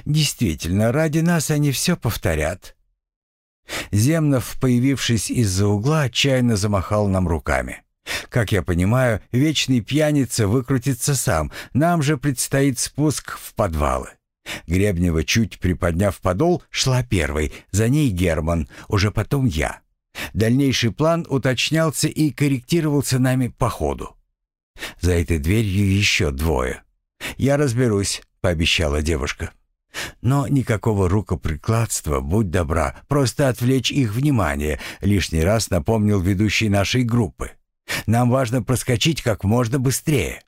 Действительно, ради нас они все повторят. Земнов, появившись из-за угла, отчаянно замахал нам руками. Как я понимаю, вечный пьяница выкрутится сам, нам же предстоит спуск в подвалы. Гребнева, чуть приподняв подол, шла первой, за ней Герман, уже потом я. Дальнейший план уточнялся и корректировался нами по ходу. За этой дверью еще двое. «Я разберусь», — пообещала девушка. Но никакого рукоприкладства, будь добра, просто отвлечь их внимание, лишний раз напомнил ведущий нашей группы. Нам важно проскочить как можно быстрее.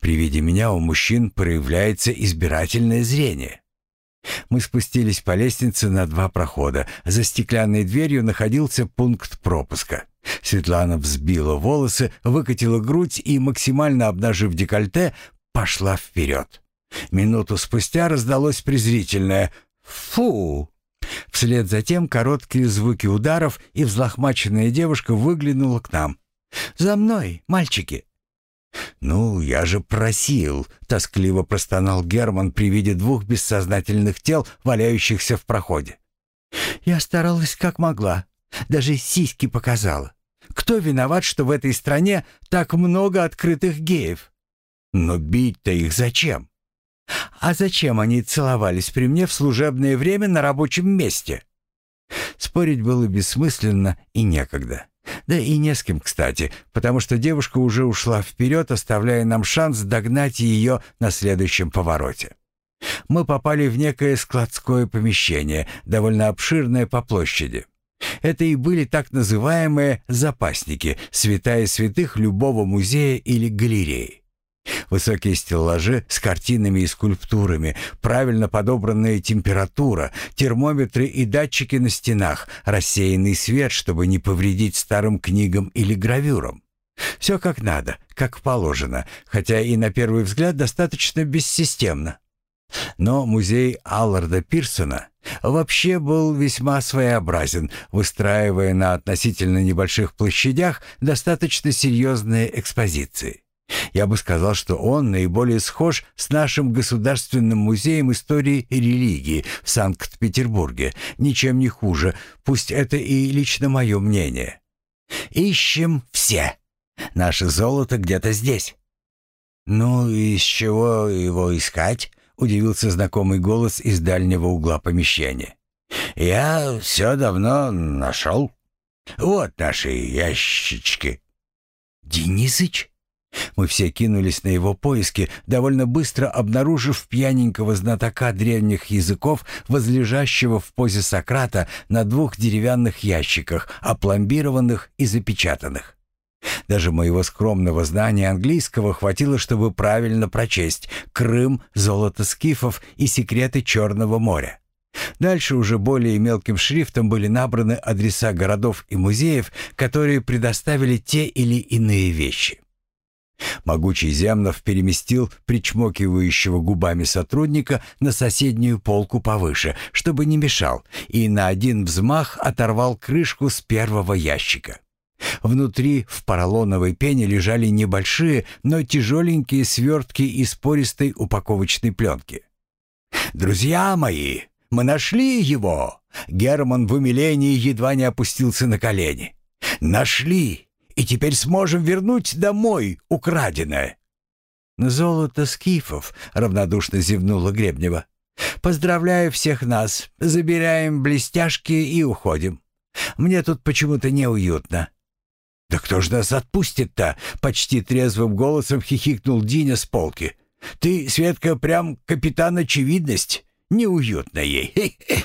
При виде меня у мужчин проявляется избирательное зрение. Мы спустились по лестнице на два прохода. За стеклянной дверью находился пункт пропуска. Светлана взбила волосы, выкатила грудь и, максимально обнажив декольте, пошла вперед. Минуту спустя раздалось презрительное «Фу!». Вслед за тем короткие звуки ударов, и взлохмаченная девушка выглянула к нам. «За мной, мальчики!» «Ну, я же просил!» — тоскливо простонал Герман при виде двух бессознательных тел, валяющихся в проходе. «Я старалась как могла. Даже сиськи показала. Кто виноват, что в этой стране так много открытых геев? Но бить-то их зачем? А зачем они целовались при мне в служебное время на рабочем месте?» Спорить было бессмысленно и некогда. Да и не с кем, кстати, потому что девушка уже ушла вперед, оставляя нам шанс догнать ее на следующем повороте. Мы попали в некое складское помещение, довольно обширное по площади. Это и были так называемые «запасники», святая святых любого музея или галереи. Высокие стеллажи с картинами и скульптурами, правильно подобранная температура, термометры и датчики на стенах, рассеянный свет, чтобы не повредить старым книгам или гравюрам. Все как надо, как положено, хотя и на первый взгляд достаточно бессистемно. Но музей Алларда Пирсона вообще был весьма своеобразен, выстраивая на относительно небольших площадях достаточно серьезные экспозиции. Я бы сказал, что он наиболее схож с нашим Государственным музеем истории и религии в Санкт-Петербурге, ничем не хуже, пусть это и лично мое мнение. Ищем все. Наше золото где-то здесь. Ну, из чего его искать? Удивился знакомый голос из дальнего угла помещения. Я все давно нашел. Вот наши ящички. Денисыч? Мы все кинулись на его поиски, довольно быстро обнаружив пьяненького знатока древних языков, возлежащего в позе Сократа на двух деревянных ящиках, опломбированных и запечатанных. Даже моего скромного знания английского хватило, чтобы правильно прочесть «Крым», «Золото скифов» и «Секреты Черного моря». Дальше уже более мелким шрифтом были набраны адреса городов и музеев, которые предоставили те или иные вещи. Могучий Земнов переместил причмокивающего губами сотрудника на соседнюю полку повыше, чтобы не мешал, и на один взмах оторвал крышку с первого ящика. Внутри в поролоновой пене лежали небольшие, но тяжеленькие свертки из пористой упаковочной пленки. «Друзья мои, мы нашли его!» Герман в умилении едва не опустился на колени. «Нашли! И теперь сможем вернуть домой украденное». «Золото скифов», — равнодушно зевнула Гребнева. «Поздравляю всех нас, забираем блестяшки и уходим. Мне тут почему-то неуютно». «Да кто ж нас отпустит-то?» — почти трезвым голосом хихикнул Диня с полки. «Ты, Светка, прям капитан очевидность. Неуютно ей. Хе -хе.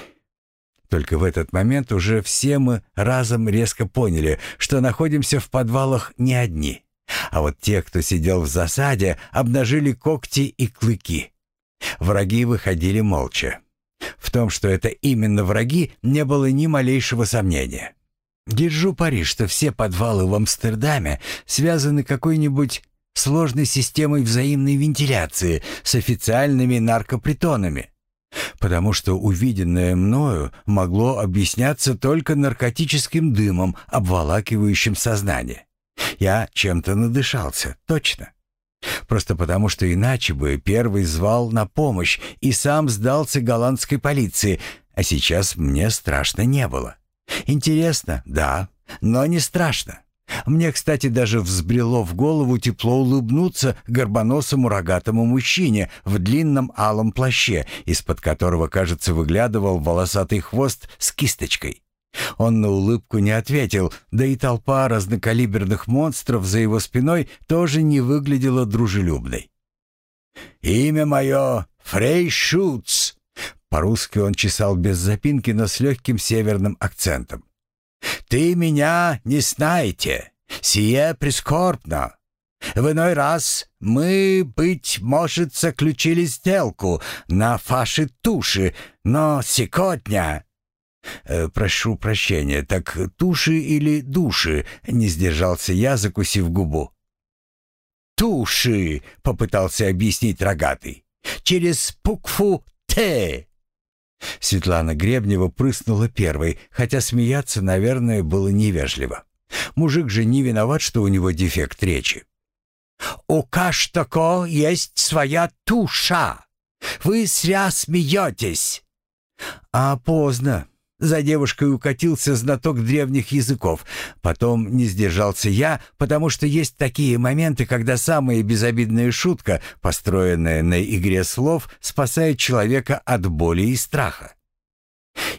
Только в этот момент уже все мы разом резко поняли, что находимся в подвалах не одни. А вот те, кто сидел в засаде, обнажили когти и клыки. Враги выходили молча. В том, что это именно враги, не было ни малейшего сомнения. Держу пари, что все подвалы в Амстердаме связаны какой-нибудь сложной системой взаимной вентиляции с официальными наркопритонами потому что увиденное мною могло объясняться только наркотическим дымом, обволакивающим сознание. Я чем-то надышался, точно. Просто потому, что иначе бы первый звал на помощь и сам сдался голландской полиции, а сейчас мне страшно не было. Интересно, да, но не страшно. Мне, кстати, даже взбрело в голову тепло улыбнуться горбоносому рогатому мужчине в длинном алом плаще, из-под которого, кажется, выглядывал волосатый хвост с кисточкой. Он на улыбку не ответил, да и толпа разнокалиберных монстров за его спиной тоже не выглядела дружелюбной. «Имя мое Фрей Шуц!» По-русски он чесал без запинки, но с легким северным акцентом. «Ты меня не знаете. Сие прискорбно. В иной раз мы, быть может, заключили сделку на ваши туши, но сегодня Э, «Прошу прощения, так туши или души?» — не сдержался я, закусив губу. «Туши!» — попытался объяснить рогатый. «Через букву «Т». Светлана Гребнева прыснула первой, хотя смеяться, наверное, было невежливо. Мужик же не виноват, что у него дефект речи. «У каждого есть своя туша. Вы зря смеетесь». «А поздно. За девушкой укатился знаток древних языков. Потом не сдержался я, потому что есть такие моменты, когда самая безобидная шутка, построенная на игре слов, спасает человека от боли и страха.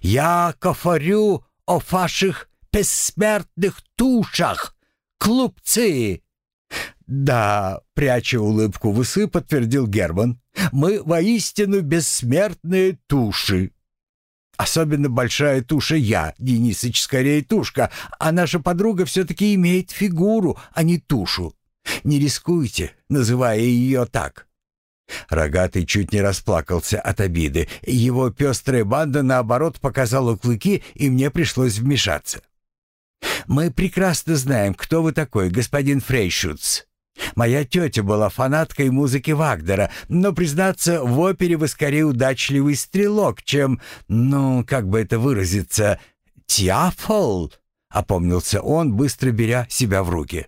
«Я кофарю о ваших бессмертных тушах, клубцы!» «Да», — пряча улыбку в усы, подтвердил Герман, «мы воистину бессмертные туши». Особенно большая туша я, Денисыч, скорее тушка, а наша подруга все-таки имеет фигуру, а не тушу. Не рискуйте, называя ее так. Рогатый чуть не расплакался от обиды. Его пестрая банда, наоборот, показала клыки, и мне пришлось вмешаться. «Мы прекрасно знаем, кто вы такой, господин Фрейшутц. Моя тетя была фанаткой музыки Вагнера, но, признаться, в опере вы скорее удачливый стрелок, чем, ну, как бы это выразиться, тиафол, — опомнился он, быстро беря себя в руки.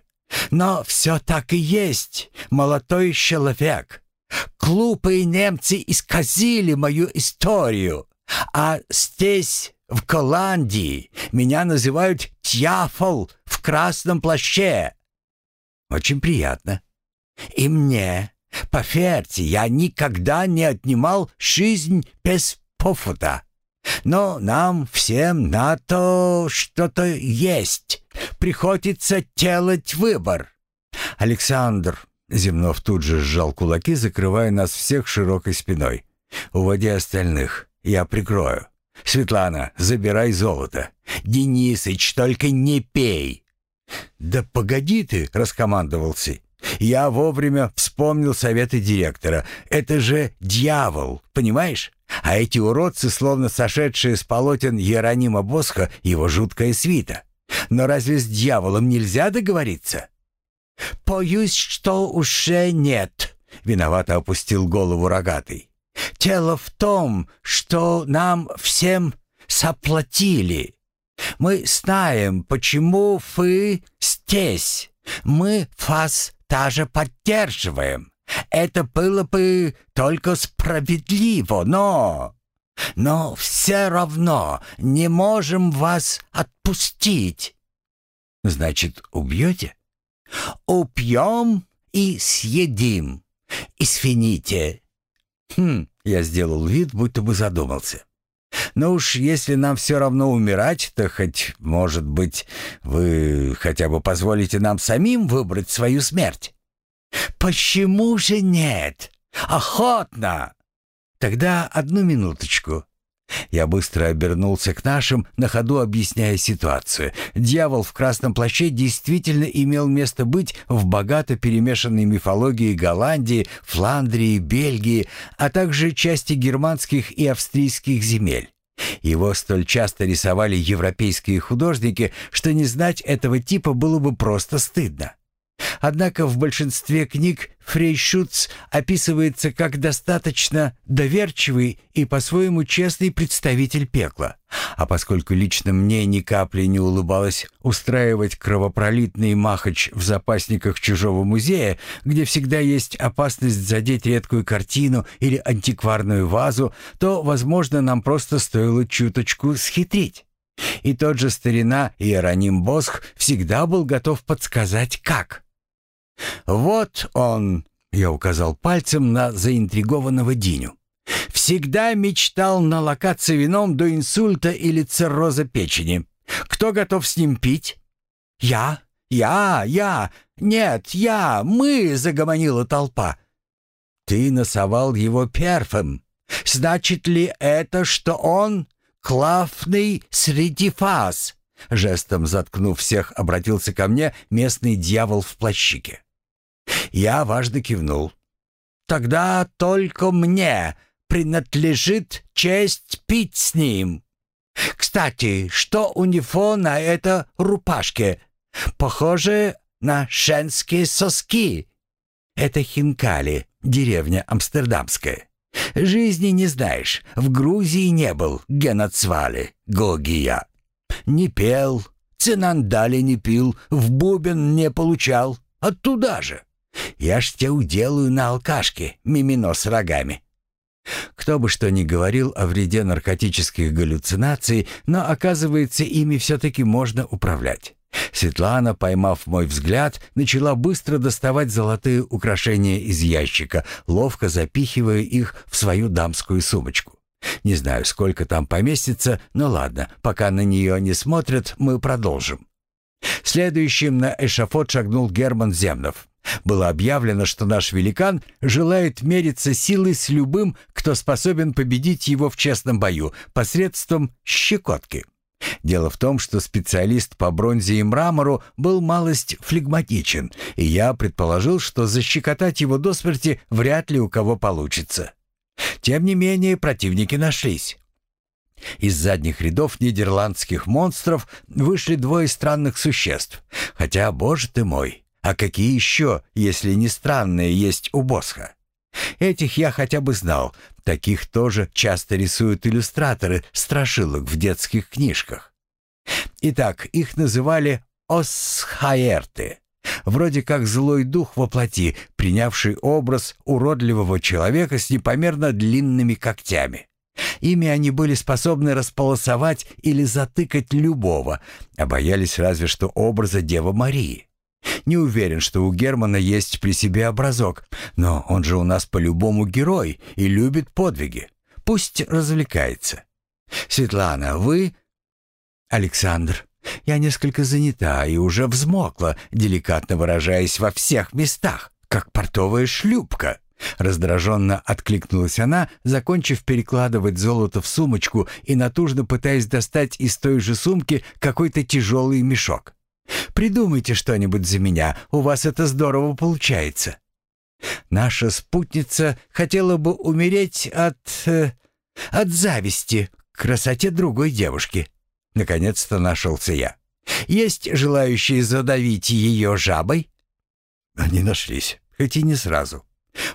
«Но все так и есть, молодой человек. Глупые немцы исказили мою историю, а здесь, в Голландии, меня называют Тьяфол в красном плаще. «Очень приятно». «И мне. Поверьте, я никогда не отнимал жизнь без повода. Но нам всем на то что-то есть. Приходится делать выбор». «Александр», — Земнов тут же сжал кулаки, закрывая нас всех широкой спиной. «Уводи остальных, я прикрою. Светлана, забирай золото. Денисыч, только не пей. «Да погоди ты!» — раскомандовался. «Я вовремя вспомнил советы директора. Это же дьявол, понимаешь? А эти уродцы, словно сошедшие с полотен Иеронима Босха, его жуткая свита. Но разве с дьяволом нельзя договориться?» «Боюсь, что уже нет», — виновато опустил голову рогатый. «Тело в том, что нам всем соплатили. Мы знаем, почему вы здесь. Мы вас даже поддерживаем. Это было бы только справедливо, но... Но все равно не можем вас отпустить. Значит, убьете? Убьем и съедим. Извините. Хм, я сделал вид, будто бы задумался. Но уж если нам все равно умирать, то хоть, может быть, вы хотя бы позволите нам самим выбрать свою смерть. Почему же нет? Охотно! Тогда одну минуточку. Я быстро обернулся к нашим, на ходу объясняя ситуацию. Дьявол в красном плаще действительно имел место быть в богато перемешанной мифологии Голландии, Фландрии, Бельгии, а также части германских и австрийских земель. Его столь часто рисовали европейские художники, что не знать этого типа было бы просто стыдно. Однако в большинстве книг Фрейшутц описывается как достаточно доверчивый и по-своему честный представитель пекла. А поскольку лично мне ни капли не улыбалось устраивать кровопролитный махач в запасниках чужого музея, где всегда есть опасность задеть редкую картину или антикварную вазу, то, возможно, нам просто стоило чуточку схитрить. И тот же старина Иероним Босх всегда был готов подсказать, как. «Вот он», — я указал пальцем на заинтригованного Диню. «Всегда мечтал налокаться вином до инсульта или цирроза печени. Кто готов с ним пить?» «Я, я, я, нет, я, мы», — загомонила толпа. «Ты носовал его первым. Значит ли это, что он клафный среди фаз?» Жестом заткнув всех, обратился ко мне местный дьявол в плащике. Я важно кивнул. «Тогда только мне принадлежит честь пить с ним. Кстати, что у него на это рубашке? Похоже на женские соски. Это Хинкали, деревня амстердамская. Жизни не знаешь, в Грузии не был, геноцвали, Гогия. Не пел, цинандали не пил, в бубен не получал, оттуда же. Я ж тебя уделаю на алкашке, мимино с рогами. Кто бы что ни говорил о вреде наркотических галлюцинаций, но, оказывается, ими все-таки можно управлять. Светлана, поймав мой взгляд, начала быстро доставать золотые украшения из ящика, ловко запихивая их в свою дамскую сумочку. Не знаю, сколько там поместится, но ладно, пока на нее не смотрят, мы продолжим. Следующим на эшафот шагнул Герман Земнов. Было объявлено, что наш великан желает мериться силой с любым, кто способен победить его в честном бою посредством щекотки. Дело в том, что специалист по бронзе и мрамору был малость флегматичен, и я предположил, что защекотать его до смерти вряд ли у кого получится. Тем не менее, противники нашлись. Из задних рядов нидерландских монстров вышли двое странных существ. Хотя, боже ты мой, а какие еще, если не странные, есть у Босха? Этих я хотя бы знал. Таких тоже часто рисуют иллюстраторы страшилок в детских книжках. Итак, их называли Осхаерты. Вроде как злой дух во плоти, принявший образ уродливого человека с непомерно длинными когтями. Ими они были способны располосовать или затыкать любого, а боялись разве что образа Девы Марии. Не уверен, что у Германа есть при себе образок, но он же у нас по-любому герой и любит подвиги. Пусть развлекается. Светлана, вы... Александр, я несколько занята и уже взмокла, деликатно выражаясь во всех местах, как портовая шлюпка. Раздраженно откликнулась она, закончив перекладывать золото в сумочку и натужно пытаясь достать из той же сумки какой-то тяжелый мешок. Придумайте что-нибудь за меня, у вас это здорово получается. Наша спутница хотела бы умереть от... Э, от зависти к красоте другой девушки. Наконец-то нашелся я. Есть желающие задавить ее жабой? Они нашлись, хоть и не сразу.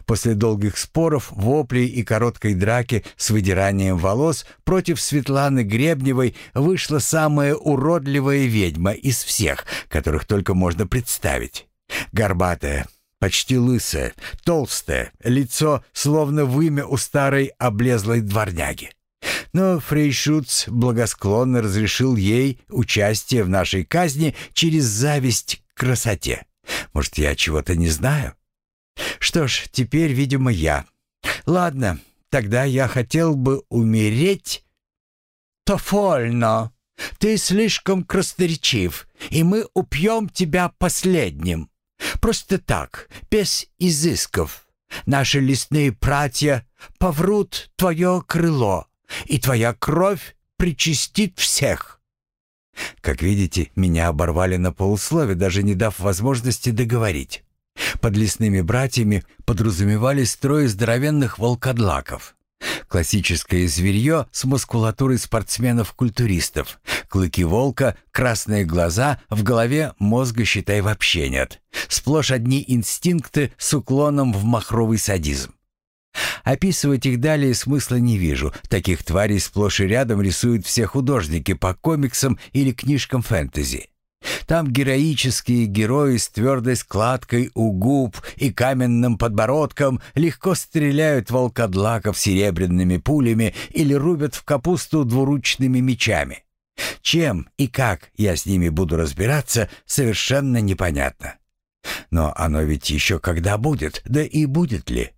После долгих споров, воплей и короткой драки с выдиранием волос против Светланы Гребневой вышла самая уродливая ведьма из всех, которых только можно представить. Горбатая, почти лысая, толстая, лицо словно вымя у старой облезлой дворняги. Но Фрейшутц благосклонно разрешил ей участие в нашей казни через зависть к красоте. Может, я чего-то не знаю? Что ж, теперь, видимо, я. Ладно, тогда я хотел бы умереть. Тофольно. Ты слишком красноречив, и мы упьем тебя последним. Просто так, без изысков. Наши лесные братья поврут твое крыло, и твоя кровь причастит всех. Как видите, меня оборвали на полуслове, даже не дав возможности договорить. Под лесными братьями подразумевались трое здоровенных волкодлаков. Классическое зверье с мускулатурой спортсменов-культуристов. Клыки волка, красные глаза, в голове мозга, считай, вообще нет. Сплошь одни инстинкты с уклоном в махровый садизм. Описывать их далее смысла не вижу. Таких тварей сплошь и рядом рисуют все художники по комиксам или книжкам фэнтези. Там героические герои с твердой складкой у губ и каменным подбородком легко стреляют волкодлаков серебряными пулями или рубят в капусту двуручными мечами. Чем и как я с ними буду разбираться, совершенно непонятно. Но оно ведь еще когда будет, да и будет ли?